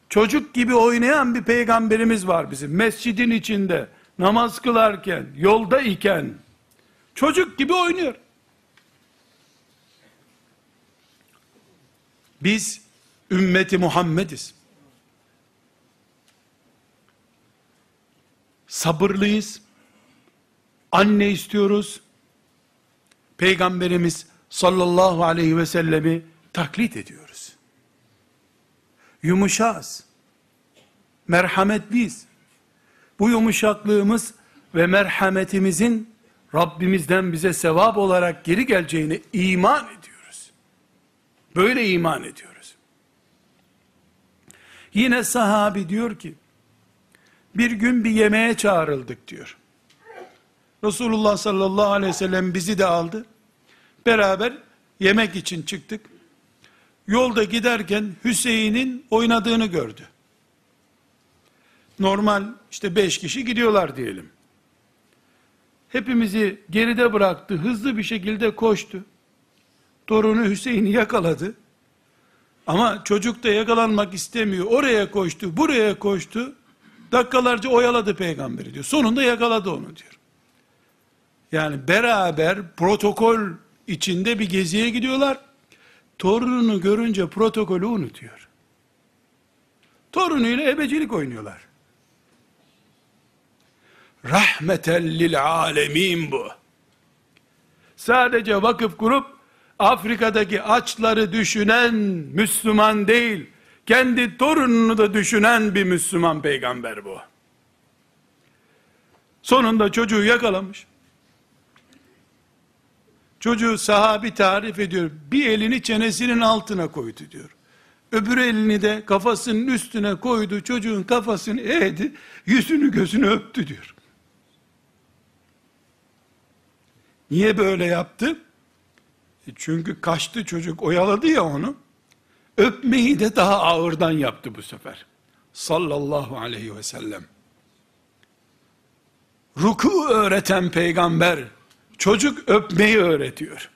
çocuk gibi oynayan bir peygamberimiz var bizim. Mescidin içinde, namaz kılarken, yolda iken, çocuk gibi oynuyor. Biz, ümmeti Muhammediz. Sabırlıyız. Anne istiyoruz. Peygamberimiz sallallahu aleyhi ve sellemi taklit ediyoruz. Yumuşağız. Merhametliyiz. Bu yumuşaklığımız ve merhametimizin Rabbimizden bize sevap olarak geri geleceğine iman ediyoruz. Böyle iman ediyoruz. Yine sahabi diyor ki, bir gün bir yemeğe çağrıldık diyor. Resulullah sallallahu aleyhi ve sellem bizi de aldı. Beraber yemek için çıktık. Yolda giderken Hüseyin'in oynadığını gördü. Normal işte beş kişi gidiyorlar diyelim. Hepimizi geride bıraktı, hızlı bir şekilde koştu. Torunu Hüseyin'i yakaladı. Ama çocuk da yakalanmak istemiyor. Oraya koştu, buraya koştu. Dakikalarca oyaladı peygamberi diyor. Sonunda yakaladı onu diyor. Yani beraber protokol içinde bir geziye gidiyorlar. Torununu görünce protokolü unutuyor. Torunuyla ebecilik oynuyorlar. Rahmeten lil alemin bu. Sadece vakıf kurup Afrika'daki açları düşünen Müslüman değil, kendi torununu da düşünen bir Müslüman peygamber bu. Sonunda çocuğu yakalamış. Çocuğu sahabi tarif ediyor. Bir elini çenesinin altına koydu diyor. Öbür elini de kafasının üstüne koydu. Çocuğun kafasını eğdi. Yüzünü gözünü öptü diyor. Niye böyle yaptı? E çünkü kaçtı çocuk oyaladı ya onu. Öpmeyi de daha ağırdan yaptı bu sefer. Sallallahu aleyhi ve sellem. Ruku öğreten peygamber çocuk öpmeyi öğretiyor.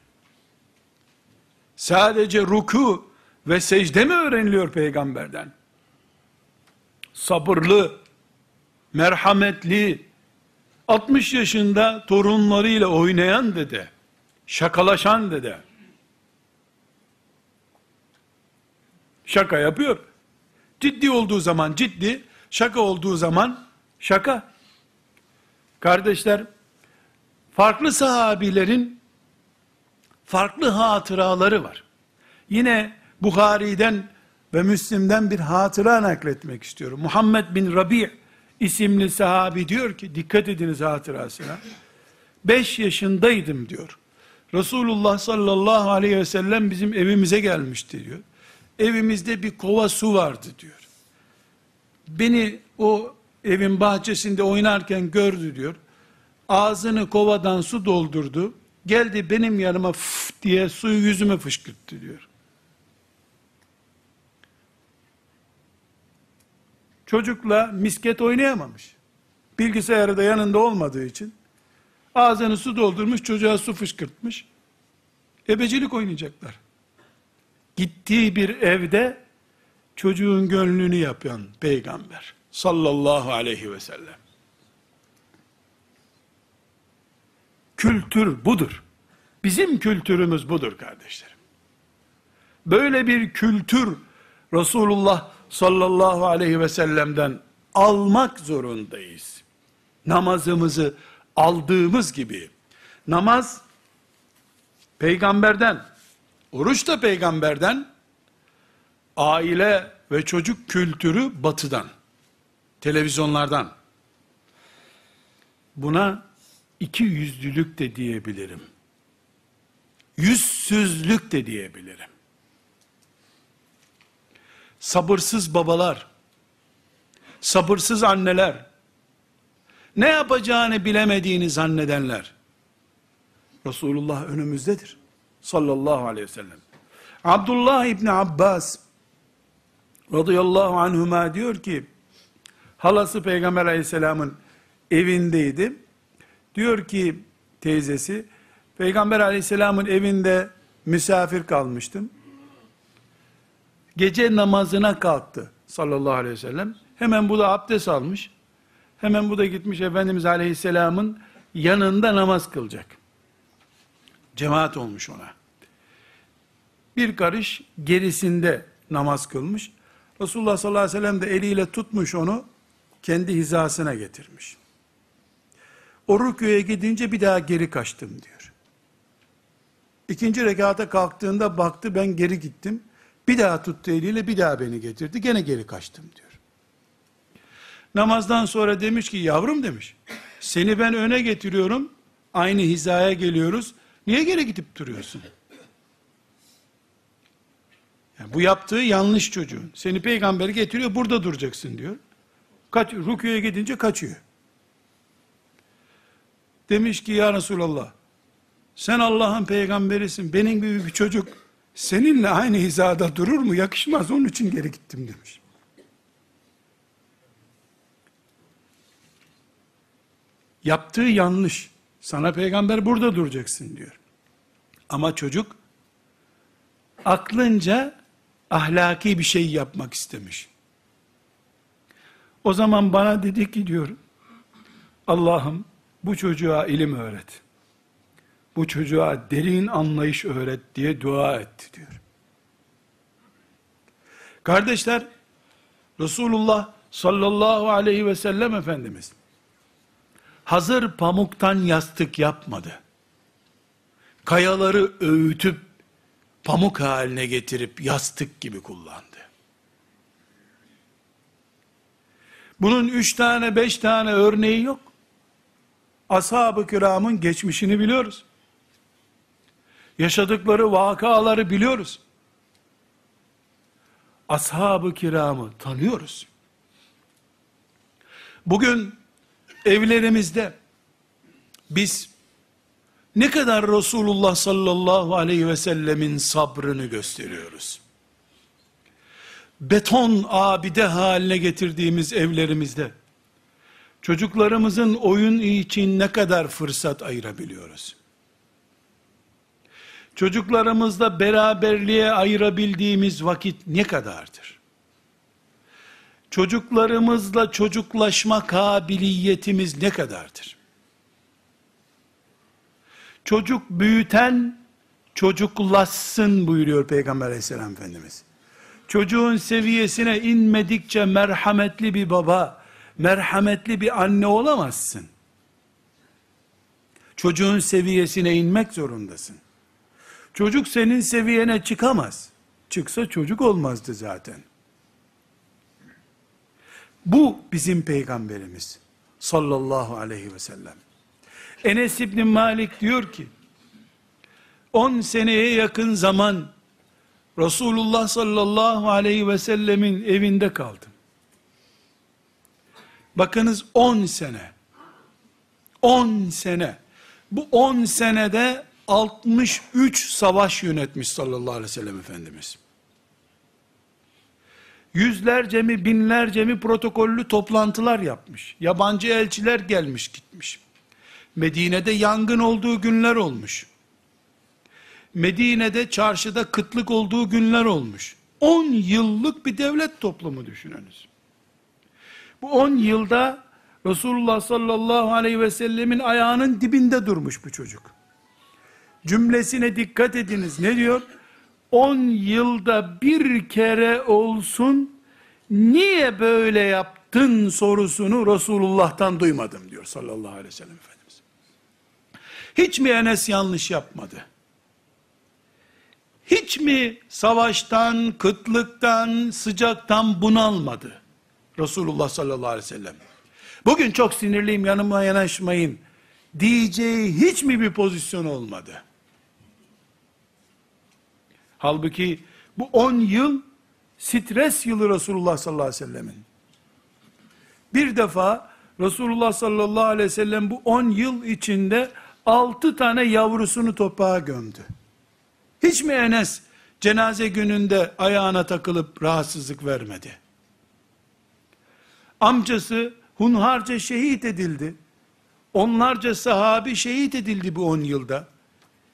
Sadece ruku ve secde mi öğreniliyor peygamberden? Sabırlı, merhametli, 60 yaşında torunlarıyla oynayan dede, şakalaşan dede, şaka yapıyor. Ciddi olduğu zaman ciddi, şaka olduğu zaman şaka. Kardeşler, farklı sahabilerin farklı hatıraları var. Yine Bukhari'den ve Müslim'den bir hatıra nakletmek istiyorum. Muhammed bin Rabi isimli sahabi diyor ki, dikkat ediniz hatırasına. 5 yaşındaydım diyor. Resulullah sallallahu aleyhi ve sellem bizim evimize gelmişti diyor. Evimizde bir kova su vardı diyor. Beni o evin bahçesinde oynarken gördü diyor. Ağzını kovadan su doldurdu. Geldi benim yanıma fıf diye suyu yüzüme fışkırttı diyor. Çocukla misket oynayamamış. Bilgisayarı da yanında olmadığı için ağzını su doldurmuş, çocuğa su fışkırtmış. Ebecilik oynayacaklar. Gittiği bir evde çocuğun gönlünü yapan peygamber sallallahu aleyhi ve sellem. Kültür budur. Bizim kültürümüz budur kardeşlerim. Böyle bir kültür Resulullah sallallahu aleyhi ve sellem'den almak zorundayız. Namazımızı aldığımız gibi. Namaz peygamberden, oruç da peygamberden, aile ve çocuk kültürü batıdan, televizyonlardan. Buna iki yüzlülük de diyebilirim. Yüzsüzlük de diyebilirim. Sabırsız babalar, sabırsız anneler, ne yapacağını bilemediğini zannedenler, Resulullah önümüzdedir. Sallallahu aleyhi ve sellem. Abdullah İbni Abbas, radıyallahu anhuma diyor ki, halası Peygamber aleyhisselamın evindeydi. Diyor ki teyzesi, Peygamber aleyhisselamın evinde misafir kalmıştım. Gece namazına kalktı sallallahu aleyhi ve sellem. Hemen bu da abdest almış. Hemen bu da gitmiş Efendimiz aleyhisselamın yanında namaz kılacak. Cemaat olmuş ona. Bir karış gerisinde namaz kılmış. Resulullah sallallahu aleyhi ve sellem de eliyle tutmuş onu, kendi hizasına getirmiş. O rüküye gidince bir daha geri kaçtım diyor. İkinci rekata kalktığında baktı ben geri gittim. Bir daha tuttu eliyle bir daha beni getirdi. Gene geri kaçtım diyor. Namazdan sonra demiş ki yavrum demiş. Seni ben öne getiriyorum. Aynı hizaya geliyoruz. Niye geri gidip duruyorsun? Yani bu yaptığı yanlış çocuğun. Seni peygamber getiriyor burada duracaksın diyor. Kaç, rüküye gidince kaçıyor. Demiş ki ya Resulallah sen Allah'ın peygamberisin. Benim gibi bir çocuk seninle aynı hizada durur mu? Yakışmaz onun için geri gittim demiş. Yaptığı yanlış. Sana peygamber burada duracaksın diyor. Ama çocuk aklınca ahlaki bir şey yapmak istemiş. O zaman bana dedi ki diyor, Allah'ım bu çocuğa ilim öğret. Bu çocuğa derin anlayış öğret diye dua etti diyor. Kardeşler, Resulullah sallallahu aleyhi ve sellem Efendimiz, hazır pamuktan yastık yapmadı. Kayaları öğütüp, pamuk haline getirip yastık gibi kullandı. Bunun üç tane, beş tane örneği yok. Ashab-ı kiramın geçmişini biliyoruz. Yaşadıkları vakaları biliyoruz. Ashab-ı kiramı tanıyoruz. Bugün evlerimizde biz ne kadar Resulullah sallallahu aleyhi ve sellemin sabrını gösteriyoruz. Beton abide haline getirdiğimiz evlerimizde çocuklarımızın oyun için ne kadar fırsat ayırabiliyoruz? Çocuklarımızla beraberliğe ayırabildiğimiz vakit ne kadardır? Çocuklarımızla çocuklaşma kabiliyetimiz ne kadardır? Çocuk büyüten çocuklaşsın buyuruyor Peygamber aleyhisselam Efendimiz. Çocuğun seviyesine inmedikçe merhametli bir baba, merhametli bir anne olamazsın. Çocuğun seviyesine inmek zorundasın. Çocuk senin seviyene çıkamaz. Çıksa çocuk olmazdı zaten. Bu bizim peygamberimiz sallallahu aleyhi ve sellem. Enes İbni Malik diyor ki 10 seneye yakın zaman Resulullah sallallahu aleyhi ve sellemin evinde kaldım. Bakınız 10 sene. 10 sene. Bu 10 senede 63 savaş yönetmiş sallallahu aleyhi ve sellem Efendimiz. Yüzlerce mi binlerce mi protokollü toplantılar yapmış. Yabancı elçiler gelmiş gitmiş. Medine'de yangın olduğu günler olmuş. Medine'de çarşıda kıtlık olduğu günler olmuş. 10 yıllık bir devlet toplumu düşününüz. Bu 10 yılda Resulullah sallallahu aleyhi ve sellemin ayağının dibinde durmuş bu çocuk. Cümlesine dikkat ediniz. Ne diyor? 10 yılda bir kere olsun niye böyle yaptın sorusunu Resulullah'tan duymadım diyor sallallahu aleyhi ve sellem Efendimiz. Hiç mi Enes yanlış yapmadı? Hiç mi savaştan, kıtlıktan, sıcaktan bunalmadı? Resulullah sallallahu aleyhi ve sellem. Bugün çok sinirliyim yanıma yanaşmayın diyeceği hiç mi bir pozisyon olmadı? Halbuki bu 10 yıl stres yılı Resulullah sallallahu aleyhi ve sellemin. Bir defa Resulullah sallallahu aleyhi ve sellem bu 10 yıl içinde 6 tane yavrusunu toprağa gömdü. Hiç mi Enes cenaze gününde ayağına takılıp rahatsızlık vermedi? Amcası hunharca şehit edildi. Onlarca sahabi şehit edildi bu 10 yılda.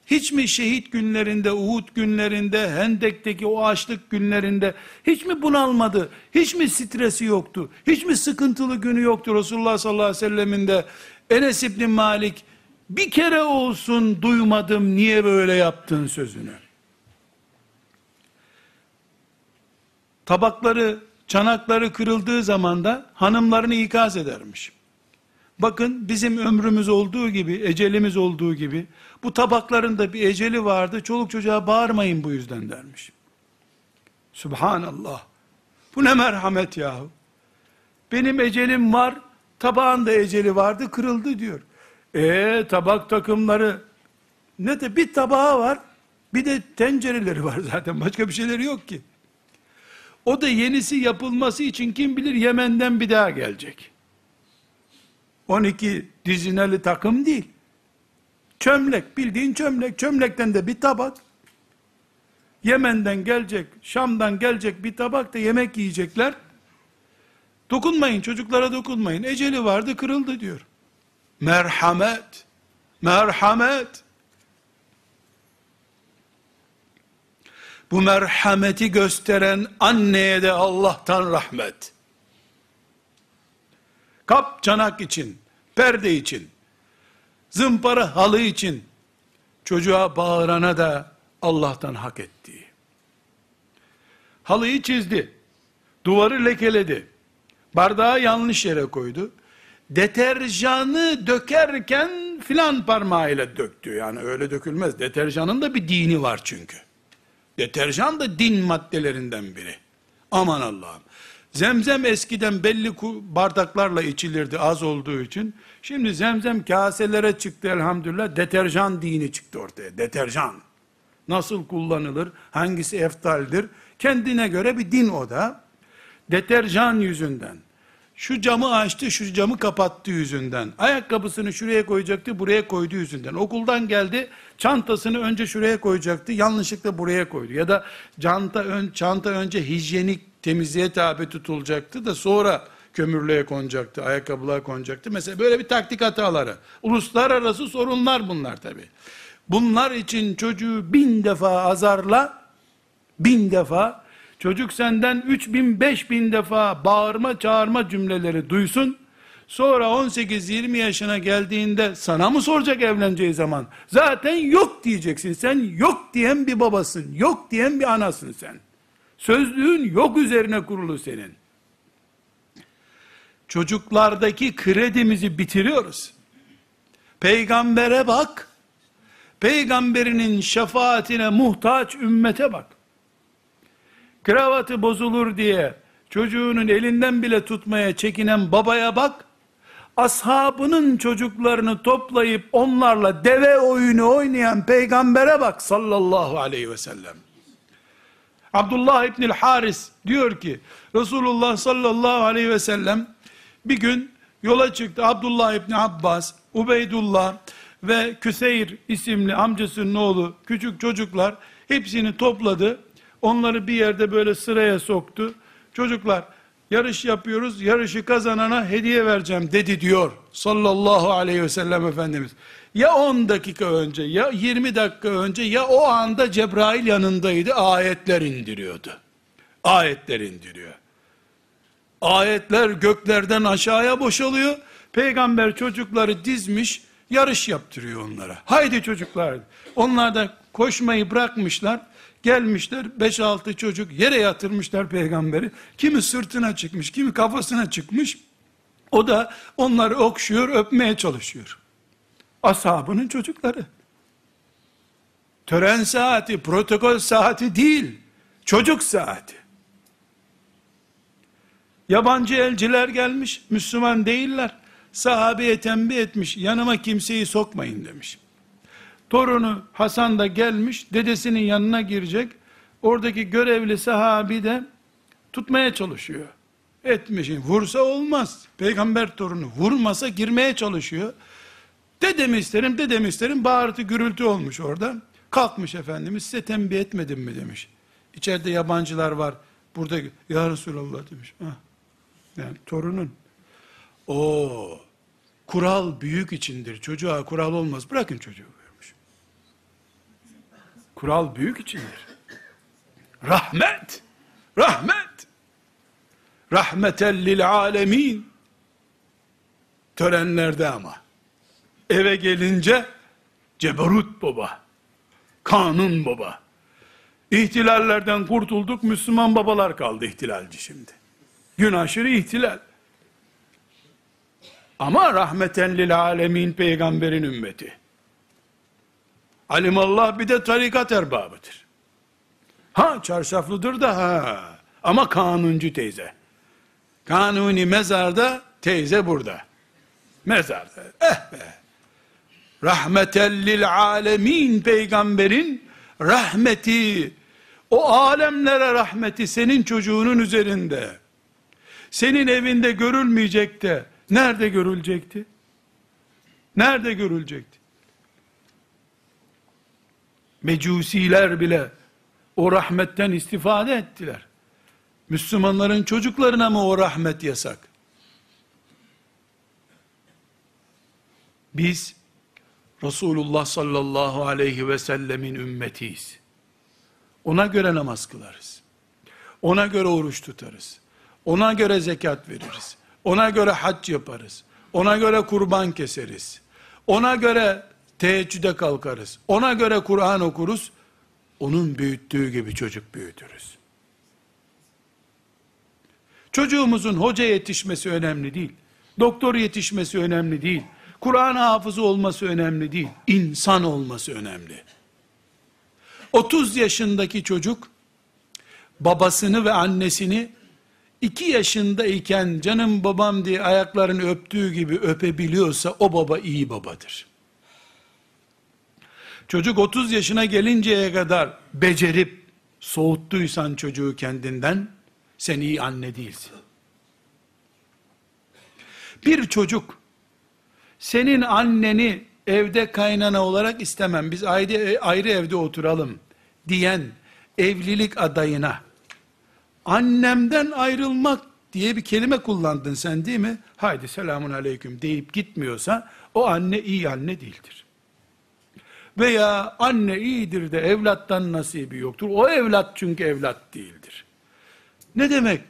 Hiç mi şehit günlerinde, Uhud günlerinde, Hendek'teki o açlık günlerinde hiç mi bunalmadı? Hiç mi stresi yoktu? Hiç mi sıkıntılı günü yoktu Resulullah sallallahu aleyhi ve sellemin de? Enes İbni Malik bir kere olsun duymadım niye böyle yaptın sözünü. Tabakları, çanakları kırıldığı zaman da hanımlarını ikaz edermiş. Bakın bizim ömrümüz olduğu gibi, ecelimiz olduğu gibi, bu tabakların da bir eceli vardı, çoluk çocuğa bağırmayın bu yüzden dermiş. Subhanallah. Bu ne merhamet yahu. Benim ecelim var, tabağın da eceli vardı, kırıldı diyor. E tabak takımları, ne de bir tabağı var, bir de tencereleri var zaten, başka bir şeyleri yok ki. O da yenisi yapılması için kim bilir Yemen'den bir daha gelecek. 12 dizineli takım değil. Çömlek, bildiğin çömlek. Çömlekten de bir tabak. Yemen'den gelecek, Şam'dan gelecek bir tabak da yemek yiyecekler. Dokunmayın, çocuklara dokunmayın. Eceli vardı, kırıldı diyor. Merhamet, merhamet. Bu merhameti gösteren anneye de Allah'tan rahmet kap çanak için, perde için, zımpara halı için, çocuğa bağırana da Allah'tan hak ettiği. Halıyı çizdi, duvarı lekeledi, bardağı yanlış yere koydu, deterjanı dökerken filan parmağıyla döktü. Yani öyle dökülmez. Deterjanın da bir dini var çünkü. Deterjan da din maddelerinden biri. Aman Allah'ım. Zemzem eskiden belli bardaklarla içilirdi az olduğu için. Şimdi zemzem kaselere çıktı elhamdülillah. Deterjan dini çıktı ortaya. Deterjan. Nasıl kullanılır? Hangisi eftaldir? Kendine göre bir din o da. Deterjan yüzünden. Şu camı açtı, şu camı kapattı yüzünden. Ayakkabısını şuraya koyacaktı, buraya koydu yüzünden. Okuldan geldi, çantasını önce şuraya koyacaktı, yanlışlıkla buraya koydu. Ya da çanta, ön, çanta önce hijyenik temizliğe tabi tutulacaktı da sonra kömürlüğe konacaktı, ayakkabılar konacaktı. Mesela böyle bir taktik hataları. Uluslararası sorunlar bunlar tabi. Bunlar için çocuğu bin defa azarla, bin defa, çocuk senden üç bin, beş bin defa bağırma, çağırma cümleleri duysun, Sonra 18-20 yaşına geldiğinde sana mı soracak evleneceği zaman? Zaten yok diyeceksin. Sen yok diyen bir babasın. Yok diyen bir anasın sen. Sözlüğün yok üzerine kurulu senin. Çocuklardaki kredimizi bitiriyoruz. Peygambere bak. Peygamberinin şefaatine muhtaç ümmete bak. Kravatı bozulur diye çocuğunun elinden bile tutmaya çekinen babaya bak. Ashabının çocuklarını toplayıp onlarla deve oyunu oynayan peygambere bak sallallahu aleyhi ve sellem. Abdullah İbnül Haris diyor ki Resulullah sallallahu aleyhi ve sellem bir gün yola çıktı. Abdullah İbni Abbas, Ubeydullah ve Küseyr isimli amcasının oğlu küçük çocuklar hepsini topladı. Onları bir yerde böyle sıraya soktu. Çocuklar yarış yapıyoruz, yarışı kazanana hediye vereceğim dedi diyor sallallahu aleyhi ve sellem Efendimiz. Ya 10 dakika önce ya 20 dakika önce ya o anda Cebrail yanındaydı ayetler indiriyordu. Ayetler indiriyor. Ayetler göklerden aşağıya boşalıyor. Peygamber çocukları dizmiş, yarış yaptırıyor onlara. Haydi çocuklar. Onlar da koşmayı bırakmışlar. Gelmişler 5-6 çocuk yere yatırmışlar peygamberi. Kimi sırtına çıkmış, kimi kafasına çıkmış. O da onları okşuyor, öpmeye çalışıyor. Ashabının çocukları. Tören saati, protokol saati değil. Çocuk saati. Yabancı elciler gelmiş, Müslüman değiller. Sahabeye tembih etmiş, yanıma kimseyi sokmayın demiş. Torunu Hasan da gelmiş, dedesinin yanına girecek. Oradaki görevli sahabi de tutmaya çalışıyor. Etmişin, vursa olmaz. Peygamber torunu vurmasa girmeye çalışıyor. Dedemi isterim, dedemi isterim, bağırtı gürültü olmuş orada. Kalkmış Efendimiz, size tembih etmedim mi demiş. İçeride yabancılar var, burada, ya Resulallah demiş. Ah, yani torunun. O kural büyük içindir. Çocuğa kural olmaz. Bırakın çocuğu. Kural büyük içindir. Rahmet. Rahmet. Rahmeten lil alemin. Törenlerde ama. Eve gelince ceberut baba. Kanun baba. İhtilallerden kurtulduk. Müslüman babalar kaldı ihtilalci şimdi. Gün aşırı ihtilal. Ama rahmeten lil alemin peygamberin ümmeti. Alimallah bir de tarikat erbabıdır. Ha çarşaflıdır da ha. Ama kanuncu teyze. Kanuni mezarda, teyze burada. Mezarda. Eh be. Rahmeten lil alemin peygamberin rahmeti, o alemlere rahmeti senin çocuğunun üzerinde senin evinde görülmeyecek de nerede görülecekti? Nerede görülecekti? Mecusiler bile o rahmetten istifade ettiler. Müslümanların çocuklarına mı o rahmet yasak? Biz Resulullah sallallahu aleyhi ve sellemin ümmetiyiz. Ona göre namaz kılarız. Ona göre oruç tutarız. Ona göre zekat veririz. Ona göre hac yaparız. Ona göre kurban keseriz. Ona göre teheccüde kalkarız. Ona göre Kur'an okuruz. Onun büyüttüğü gibi çocuk büyütürüz. Çocuğumuzun hoca yetişmesi önemli değil. Doktor yetişmesi önemli değil. Kur'an hafızı olması önemli değil. İnsan olması önemli. 30 yaşındaki çocuk babasını ve annesini 2 yaşındayken canım babam diye ayaklarını öptüğü gibi öpebiliyorsa o baba iyi babadır. Çocuk 30 yaşına gelinceye kadar becerip soğuttuysan çocuğu kendinden sen iyi anne değilsin. Bir çocuk senin anneni evde kaynana olarak istemem biz ayrı, ayrı evde oturalım diyen evlilik adayına annemden ayrılmak diye bir kelime kullandın sen değil mi? Haydi selamun aleyküm deyip gitmiyorsa o anne iyi anne değildir. Veya anne iyidir de evlattan nasibi yoktur. O evlat çünkü evlat değildir. Ne demek?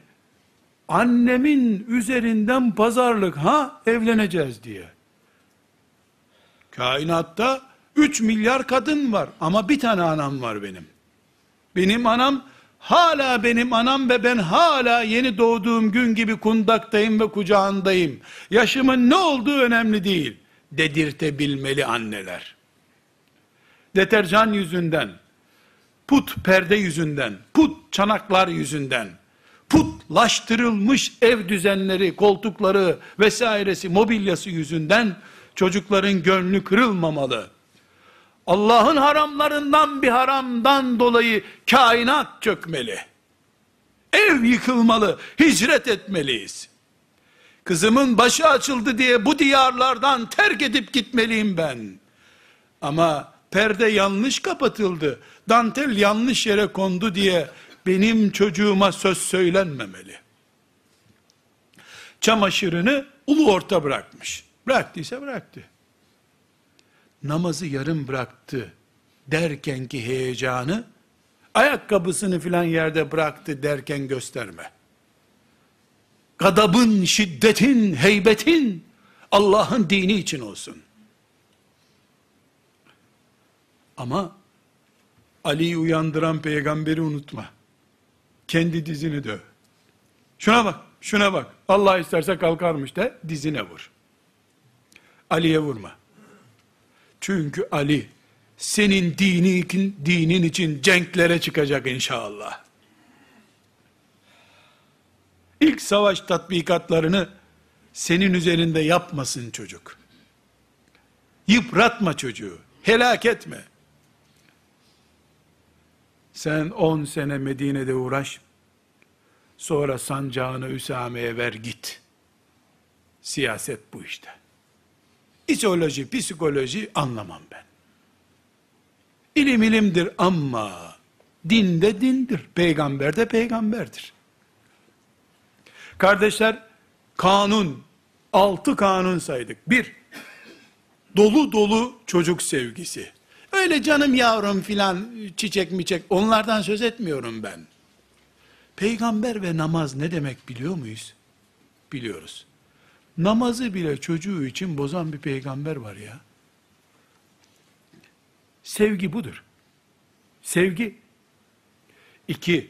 annemin üzerinden pazarlık ha evleneceğiz diye. Kainatta 3 milyar kadın var ama bir tane anam var benim. Benim anam hala benim anam ve ben hala yeni doğduğum gün gibi kundaktayım ve kucağındayım. Yaşımın ne olduğu önemli değil. Dedirtebilmeli anneler. Deterjan yüzünden, put perde yüzünden, put çanaklar yüzünden, putlaştırılmış ev düzenleri, koltukları vesairesi, mobilyası yüzünden çocukların gönlü kırılmamalı. Allah'ın haramlarından bir haramdan dolayı kainat çökmeli. Ev yıkılmalı, hicret etmeliyiz. Kızımın başı açıldı diye bu diyarlardan terk edip gitmeliyim ben. Ama perde yanlış kapatıldı, dantel yanlış yere kondu diye benim çocuğuma söz söylenmemeli. Çamaşırını ulu orta bırakmış. Bıraktıysa bıraktı. Namazı yarım bıraktı derken ki heyecanı, ayakkabısını filan yerde bıraktı derken gösterme. Gadabın, şiddetin, heybetin Allah'ın dini için olsun. Ama Ali'yi uyandıran peygamberi unutma. Kendi dizini döv. Şuna bak, şuna bak. Allah isterse kalkarmış de dizine vur. Ali'ye vurma. Çünkü Ali senin dini, dinin için cenklere çıkacak inşallah. İlk savaş tatbikatlarını senin üzerinde yapmasın çocuk. Yıpratma çocuğu. Helak etme. Sen on sene Medine'de uğraş. Sonra sancağını Üsame'ye ver git. Siyaset bu işte. İzooloji, psikoloji anlamam ben. İlim ilimdir ama din de dindir. Peygamber de peygamberdir. Kardeşler, kanun, altı kanun saydık. Bir, dolu dolu çocuk sevgisi. Öyle canım yavrum filan çiçek miçek onlardan söz etmiyorum ben. Peygamber ve namaz ne demek biliyor muyuz? Biliyoruz. Namazı bile çocuğu için bozan bir peygamber var ya. Sevgi budur. Sevgi. İki,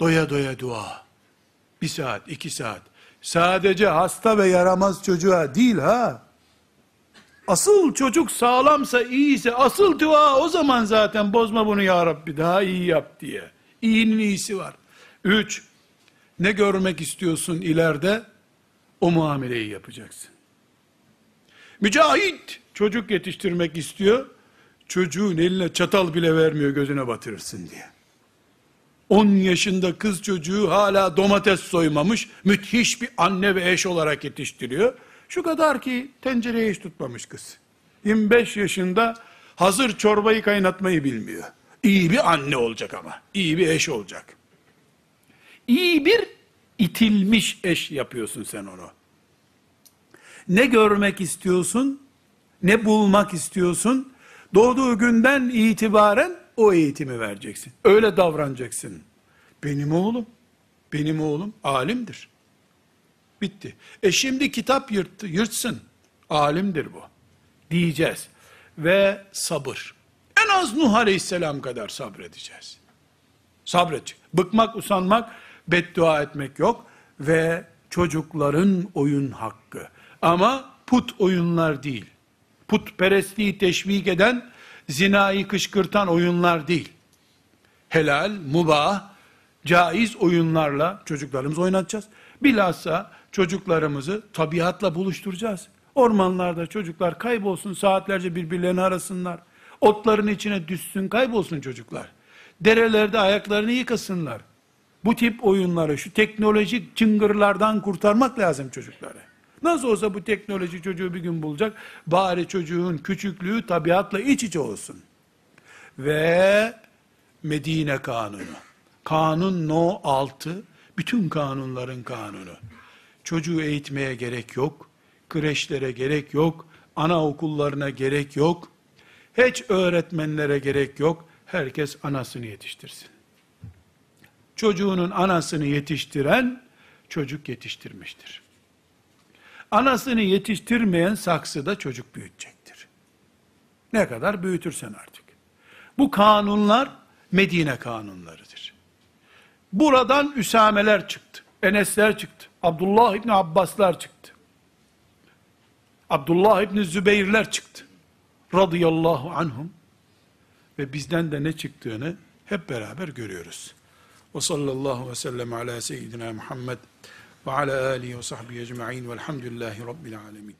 doya doya dua. Bir saat, iki saat. Sadece hasta ve yaramaz çocuğa değil ha. Asıl çocuk sağlamsa, iyiyse, asıl dua o zaman zaten bozma bunu ya Rabbi daha iyi yap diye. İyinin iyisi var. Üç, ne görmek istiyorsun ileride? O muameleyi yapacaksın. Mücahit çocuk yetiştirmek istiyor. Çocuğun eline çatal bile vermiyor gözüne batırırsın diye. 10 yaşında kız çocuğu hala domates soymamış, müthiş bir anne ve eş olarak yetiştiriyor. Şu kadar ki tencereye hiç tutmamış kız. 25 yaşında hazır çorbayı kaynatmayı bilmiyor. İyi bir anne olacak ama. iyi bir eş olacak. İyi bir itilmiş eş yapıyorsun sen onu. Ne görmek istiyorsun? Ne bulmak istiyorsun? Doğduğu günden itibaren o eğitimi vereceksin. Öyle davranacaksın. Benim oğlum, benim oğlum alimdir. Bitti. E şimdi kitap yırttı, yırtsın. Alimdir bu. Diyeceğiz. Ve sabır. En az Nuh Aleyhisselam kadar sabredeceğiz. Sabredecek. Bıkmak, usanmak, beddua etmek yok. Ve çocukların oyun hakkı. Ama put oyunlar değil. Putperestliği teşvik eden, zinayı kışkırtan oyunlar değil. Helal, mubah, caiz oyunlarla çocuklarımızı oynatacağız. Bilhassa çocuklarımızı tabiatla buluşturacağız. Ormanlarda çocuklar kaybolsun, saatlerce birbirlerini arasınlar. Otların içine düşsün, kaybolsun çocuklar. Derelerde ayaklarını yıkasınlar. Bu tip oyunları, şu teknolojik çıngırlardan kurtarmak lazım çocukları. Nasıl olsa bu teknoloji çocuğu bir gün bulacak. Bari çocuğun küçüklüğü tabiatla iç içe olsun. Ve Medine kanunu. Kanun no 6, bütün kanunların kanunu. Çocuğu eğitmeye gerek yok. Kreşlere gerek yok. Anaokullarına gerek yok. Hiç öğretmenlere gerek yok. Herkes anasını yetiştirsin. Çocuğunun anasını yetiştiren, çocuk yetiştirmiştir. Anasını yetiştirmeyen saksıda çocuk büyütecektir. Ne kadar büyütürsen artık. Bu kanunlar Medine kanunlarıdır. Buradan Üsameler çıktı. Enesler çıktı. Abdullah İbni Abbaslar çıktı. Abdullah İbni Zübeyirler çıktı. Radıyallahu anhum. Ve bizden de ne çıktığını hep beraber görüyoruz. Ve sallallahu ve sellem ala seyyidina Muhammed ve ala alihi ve sahbihi ecma'in velhamdülillahi rabbil alemin.